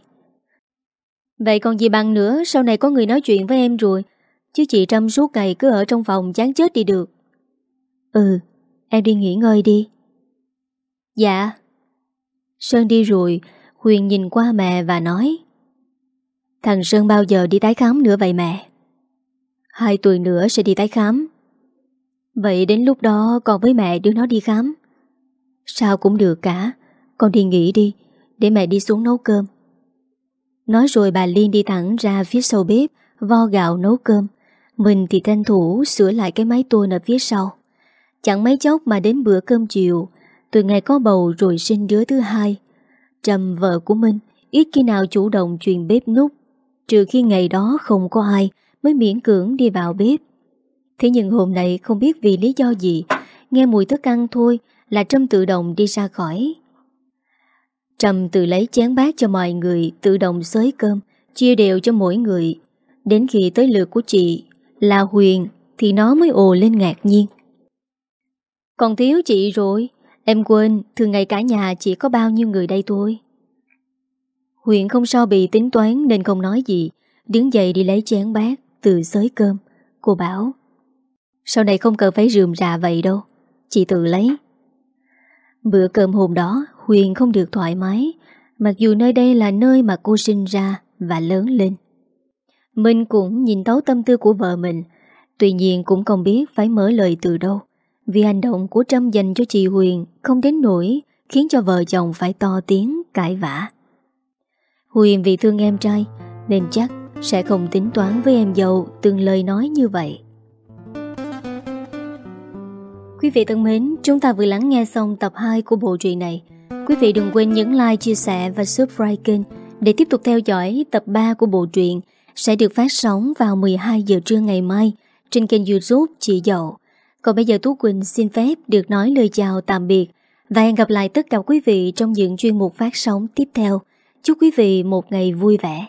S1: Vậy còn gì bằng nữa Sau này có người nói chuyện với em rồi Chứ chị Trâm suốt ngày cứ ở trong phòng chán chết đi được. Ừ Em đi nghỉ ngơi đi. Dạ. Sơn đi rồi, Huyền nhìn qua mẹ và nói, Thằng Sơn bao giờ đi tái khám nữa vậy mẹ? Hai tuần nữa sẽ đi tái khám. Vậy đến lúc đó con với mẹ đưa nó đi khám. Sao cũng được cả, Con đi nghỉ đi, Để mẹ đi xuống nấu cơm. Nói rồi bà Liên đi thẳng ra phía sau bếp, Vo gạo nấu cơm. Mình thì tranh thủ sửa lại cái máy tôn ở phía sau. Chẳng mấy chốc mà đến bữa cơm chiều Từ ngày có bầu rồi sinh đứa thứ hai. Trầm vợ của Minh Ít khi nào chủ động truyền bếp nút Trừ khi ngày đó không có ai Mới miễn cưỡng đi vào bếp. Thế nhưng hôm nay không biết vì lý do gì Nghe mùi thức ăn thôi Là Trâm tự động đi ra khỏi. Trầm tự lấy chén bát cho mọi người tự động xới cơm, chia đều cho mỗi người. Đến khi tới lượt của chị là Huyền thì nó mới ồ lên ngạc nhiên. Còn thiếu chị rồi, em quên thường ngày cả nhà chỉ có bao nhiêu người đây thôi. Huyền không sao bị tính toán nên không nói gì, đứng dậy đi lấy chén bát, tự xới cơm. Cô bảo, sau này không cần phải rườm rà vậy đâu, chị tự lấy. Bữa cơm hôm đó Huyền không được thoải mái Mặc dù nơi đây là nơi mà cô sinh ra Và lớn lên mình cũng nhìn thấu tâm tư của vợ mình. Tuy nhiên cũng không biết phải mở lời từ đâu. Vì hành động của Trâm dành cho chị Huyền Không đến nổi, Khiến cho vợ chồng phải to tiếng cãi vã. Huyền vì thương em trai Nên chắc sẽ không tính toán với em dâu Từng lời nói như vậy. Quý vị thân mến, chúng ta vừa lắng nghe xong tập 2 của bộ truyện này. Quý vị đừng quên nhấn like, chia sẻ và subscribe kênh để tiếp tục theo dõi tập 3 của bộ truyện sẽ được phát sóng vào 12 giờ trưa ngày mai trên kênh youtube Chị Dậu. Còn bây giờ Tú Quỳnh xin phép được nói lời chào tạm biệt Và hẹn gặp lại tất cả quý vị trong những chuyên mục phát sóng tiếp theo. Chúc quý vị một ngày vui vẻ.